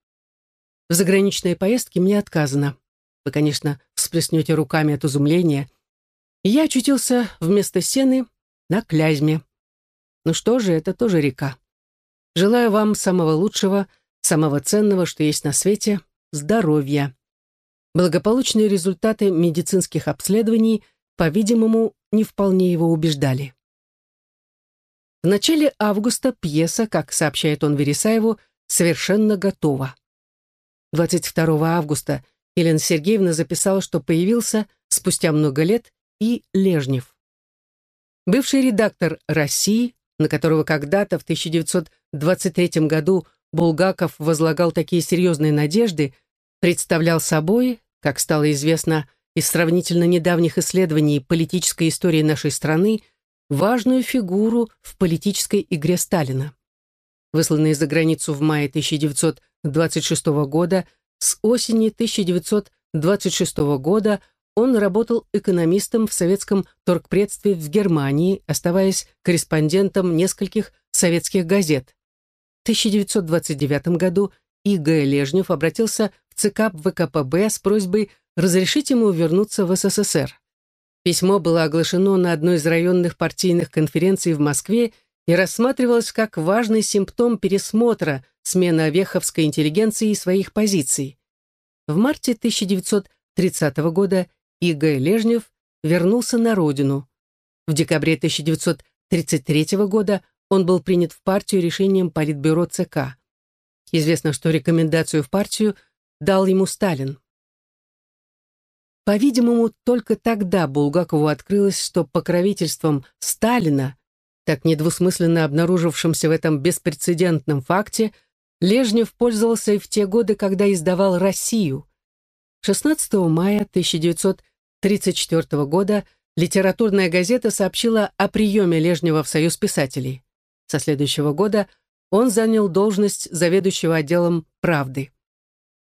S1: В заграничные поездки мне отказано. Вы, конечно, всплеснете руками от изумления. я очутился вместо сены на Клязьме. Ну что же, это тоже река. Желаю вам самого лучшего, самого ценного, что есть на свете, здоровья. Благополучные результаты медицинских обследований, по-видимому, не вполне его убеждали. В начале августа пьеса, как сообщает он Вересаеву, совершенно готова. 22 августа Елена Сергеевна записала, что появился спустя много лет и Лежнев. Бывший редактор «России», на которого когда-то в 1923 году Булгаков возлагал такие серьезные надежды, представлял собой, как стало известно из сравнительно недавних исследований политической истории нашей страны, важную фигуру в политической игре Сталина. Высланный за границу в мае 1926 года, с осени 1926 года он работал экономистом в советском торгпредстве в Германии, оставаясь корреспондентом нескольких советских газет. В 1929 году И.Г. Лежнев обратился в ЦК ВКПБ с просьбой разрешить ему вернуться в СССР. Письмо было оглашено на одной из районных партийных конференций в Москве и рассматривалось как важный симптом пересмотра смена овеховской интеллигенции своих позиций. В марте 1930 года И.Г. Лежнев вернулся на родину. В декабре 1933 года он был принят в партию решением Политбюро ЦК. Известно, что рекомендацию в партию дал ему Сталин. По-видимому, только тогда Булгакову открылось, что покровительством Сталина, так недвусмысленно обнаружившимся в этом беспрецедентном факте, Лежнев пользовался и в те годы, когда издавал «Россию». 16 мая 1934 года литературная газета сообщила о приеме Лежнева в Союз писателей. Со следующего года он занял должность заведующего отделом «Правды».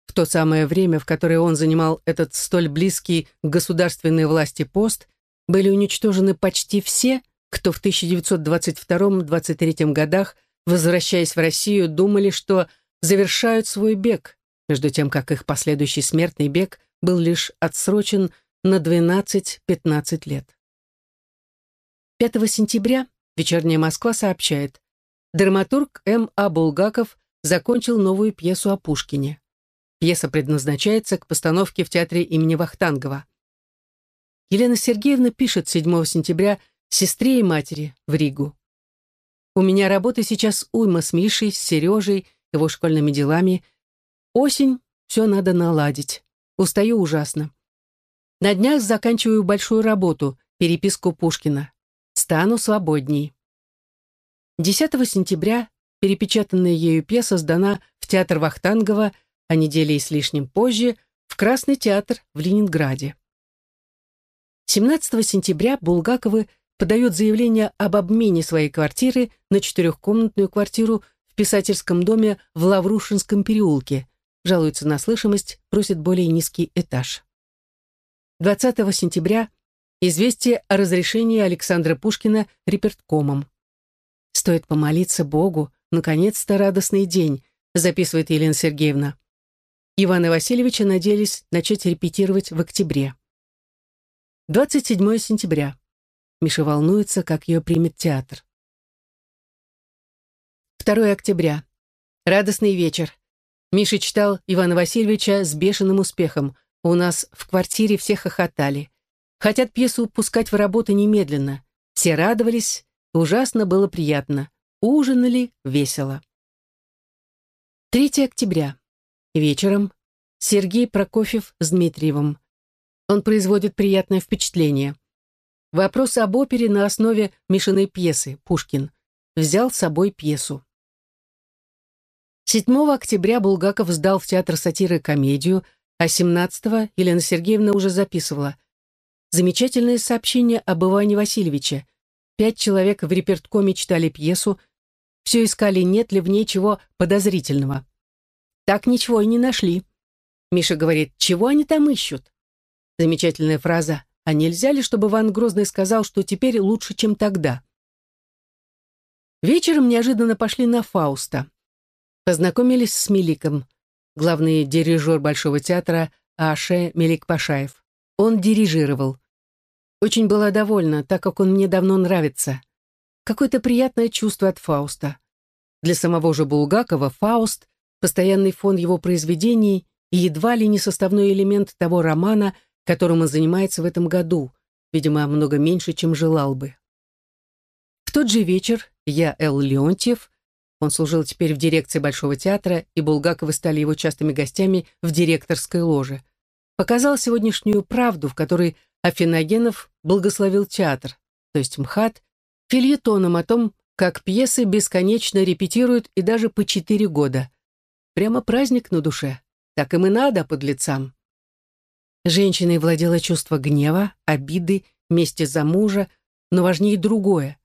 S1: В то самое время, в которое он занимал этот столь близкий к государственной власти пост, были уничтожены почти все, кто в 1922-23 годах, возвращаясь в Россию, думали, что завершают свой бег, между тем как их последующий смертный бег был лишь отсрочен на 12-15 лет. 5 сентября «Вечерняя Москва» сообщает, драматург М. А. Булгаков закончил новую пьесу о Пушкине. Пьеса предназначается к постановке в театре имени Вахтангова. Елена Сергеевна пишет 7 сентября сестре и матери в Ригу. «У меня работы сейчас уйма с Мишей, с Сережей, его школьными делами. Осень, все надо наладить. Устаю ужасно. На днях заканчиваю большую работу, переписку Пушкина. Стану свободней». 10 сентября перепечатанная ею пьеса сдана в театр Вахтангова а недели и с лишним позже в Красный театр в Ленинграде. 17 сентября Булгаковы подают заявление об обмене своей квартиры на четырехкомнатную квартиру в писательском доме в Лаврушинском переулке, жалуются на слышимость, просят более низкий этаж. 20 сентября известие о разрешении Александра Пушкина реперткомом. «Стоит помолиться Богу, наконец-то радостный день», записывает Елена Сергеевна. Ивана Васильевича надеялись начать репетировать в октябре. 27 сентября. Миша волнуется, как ее примет театр. 2 октября. Радостный вечер. Миша читал Ивана Васильевича с бешеным успехом. У нас в квартире все хохотали. Хотят пьесу пускать в работу немедленно. Все радовались, ужасно было приятно. Ужинали весело. 3 октября. Вечером Сергей Прокофьев с Дмитриевым. Он производит приятное впечатление. Вопрос об опере на основе Мишиной пьесы «Пушкин». Взял с собой пьесу. 7 октября Булгаков сдал в театр сатиры комедию, а 17 Елена Сергеевна уже записывала. Замечательное сообщение об Иване Васильевиче. Пять человек в реперткоме читали пьесу, все искали, нет ли в ней чего подозрительного. Так ничего и не нашли. Миша говорит, чего они там ищут? Замечательная фраза. А нельзя ли, чтобы Иван Грозный сказал, что теперь лучше, чем тогда? Вечером неожиданно пошли на Фауста. Познакомились с Меликом, главный дирижер Большого театра А. Ш. Мелик-Пашаев. Он дирижировал. Очень была довольна, так как он мне давно нравится. Какое-то приятное чувство от Фауста. Для самого же Булгакова Фауст постоянный фон его произведений и едва ли не составной элемент того романа, которым он занимается в этом году, видимо, много меньше, чем желал бы. В тот же вечер я, Эл Леонтьев, он служил теперь в дирекции Большого театра, и Булгаковы стали его частыми гостями в директорской ложе, показал сегодняшнюю правду, в которой Афиногенов благословил театр, то есть МХАТ, фильетоном о том, как пьесы бесконечно репетируют и даже по четыре года – Прямо праздник на душе. Так им и надо, подлецам. Женщиной владело чувство гнева, обиды, мести за мужа, но важнее другое.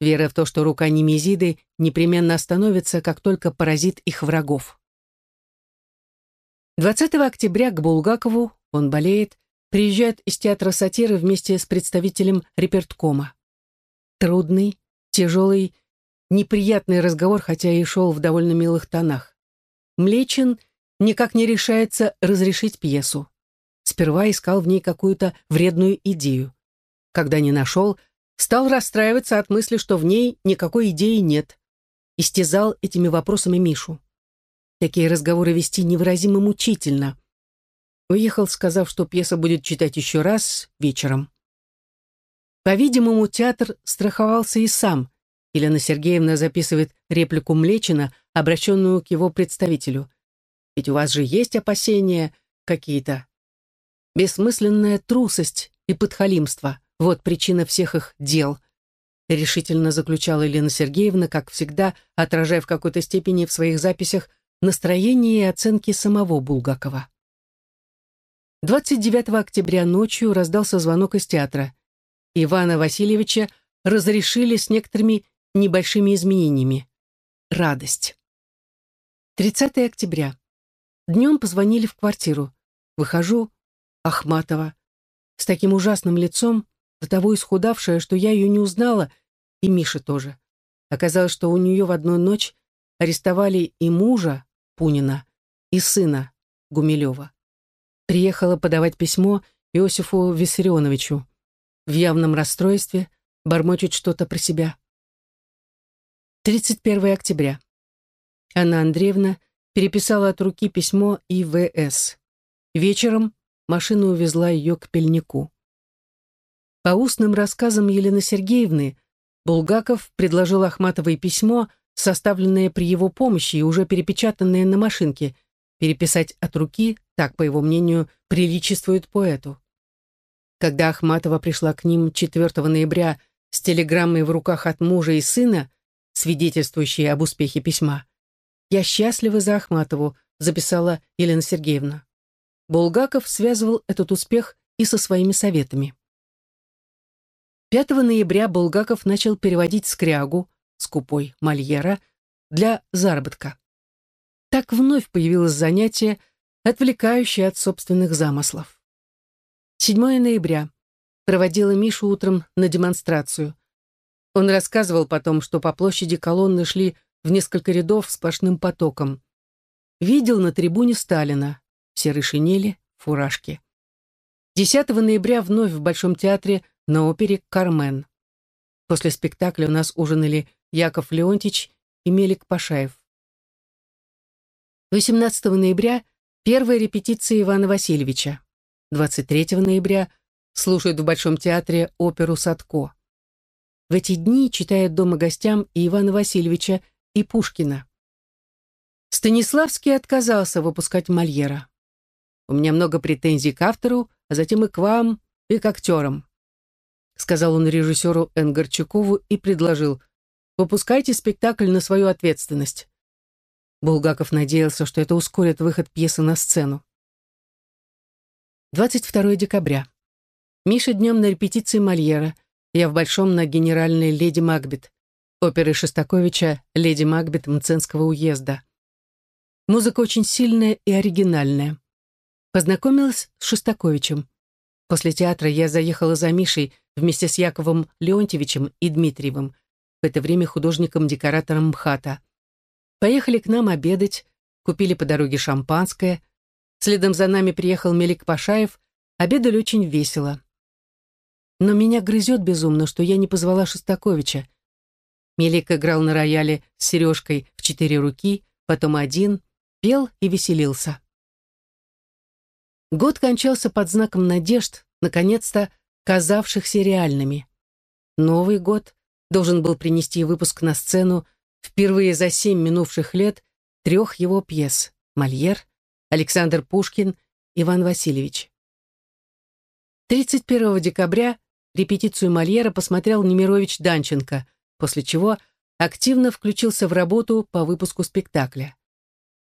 S1: Вера в то, что рука Немезиды непременно остановится, как только поразит их врагов. 20 октября к Булгакову, он болеет, приезжает из театра сатиры вместе с представителем реперткома. Трудный, тяжелый, неприятный разговор, хотя и шел в довольно милых тонах. Млечин никак не решается разрешить пьесу. Сперва искал в ней какую-то вредную идею. Когда не нашел, стал расстраиваться от мысли, что в ней никакой идеи нет. Истязал этими вопросами Мишу. Такие разговоры вести невыразимо мучительно. Уехал, сказав, что пьеса будет читать еще раз вечером. По-видимому, театр страховался и сам, Елена Сергеевна записывает реплику Млечина, обращенную к его представителю. «Ведь у вас же есть опасения какие-то. Бессмысленная трусость и подхалимство — вот причина всех их дел», решительно заключала Елена Сергеевна, как всегда, отражая в какой-то степени в своих записях настроение и оценки самого Булгакова. 29 октября ночью раздался звонок из театра. Ивана Васильевича разрешили с некоторыми небольшими изменениями. Радость. 30 октября. Днем позвонили в квартиру. Выхожу, Ахматова, с таким ужасным лицом, до того исхудавшая, что я ее не узнала, и Миша тоже. Оказалось, что у нее в одну ночь арестовали и мужа Пунина, и сына Гумилева. Приехала подавать письмо Иосифу Виссарионовичу. В явном расстройстве, бормочет что-то про себя. 31 октября. Анна Андреевна переписала от руки письмо ИВС. Вечером машина увезла ее к пельнику. По устным рассказам Елены Сергеевны, Булгаков предложил Ахматовой письмо, составленное при его помощи и уже перепечатанное на машинке, переписать от руки, так, по его мнению, приличествует поэту. Когда Ахматова пришла к ним 4 ноября с телеграммой в руках от мужа и сына, свидетельствующей об успехе письма, «Я счастлива за Ахматову», записала Елена Сергеевна. Булгаков связывал этот успех и со своими советами. 5 ноября Булгаков начал переводить скрягу, скупой Мольера, для заработка. Так вновь появилось занятие, отвлекающее от собственных замыслов. 7 ноября. Проводила Мишу утром на демонстрацию. Он рассказывал потом, что по площади колонны шли в несколько рядов сплошным потоком. Видел на трибуне Сталина, в серой шинели, фуражке. 10 ноября вновь в Большом театре на опере «Кармен». После спектакля у нас ужинали Яков Леонтьевич и Мелик Пашаев. 18 ноября первая репетиция Ивана Васильевича. 23 ноября слушают в Большом театре оперу «Садко». В эти дни читают дома гостям и Ивана Васильевича, и Пушкина. Станиславский отказался выпускать Мольера. «У меня много претензий к автору, а затем и к вам, и к актерам сказал он режиссеру Энгарчукову и предложил «Выпускайте спектакль на свою ответственность». Булгаков надеялся, что это ускорит выход пьесы на сцену. 22 декабря. Миша днем на репетиции Мольера, я в Большом на генеральной «Леди Макбет», оперы Шостаковича «Леди Макбет» Мценского уезда. Музыка очень сильная и оригинальная. Познакомилась с Шостаковичем. После театра я заехала за Мишей вместе с Яковом Леонтьевичем и Дмитриевым, в это время художником-декоратором МХАТа. Поехали к нам обедать, купили по дороге шампанское. Следом за нами приехал Мелик Пашаев, обедали очень весело. Но меня грызет безумно, что я не позвала Шостаковича. Мелик играл на рояле с сережкой в четыре руки, потом один, пел и веселился. Год кончался под знаком надежд, наконец-то казавшихся реальными. Новый год должен был принести выпуск на сцену впервые за семь минувших лет трех его пьес «Мольер», Александр Пушкин, Иван Васильевич. 31 декабря репетицию Мольера посмотрел Немирович Данченко, после чего активно включился в работу по выпуску спектакля.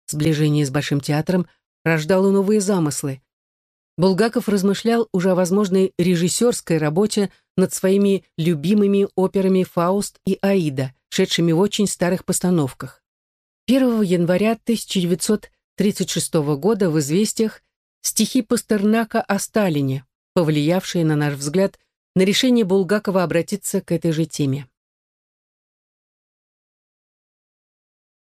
S1: Сближение с Большим театром рождало новые замыслы. Булгаков размышлял уже о возможной режиссерской работе над своими любимыми операми «Фауст» и «Аида», шедшими в очень старых постановках. 1 января 1936 года в «Известиях» стихи Пастернака о Сталине, повлиявшие, на наш взгляд, на решение Булгакова обратиться к этой же теме.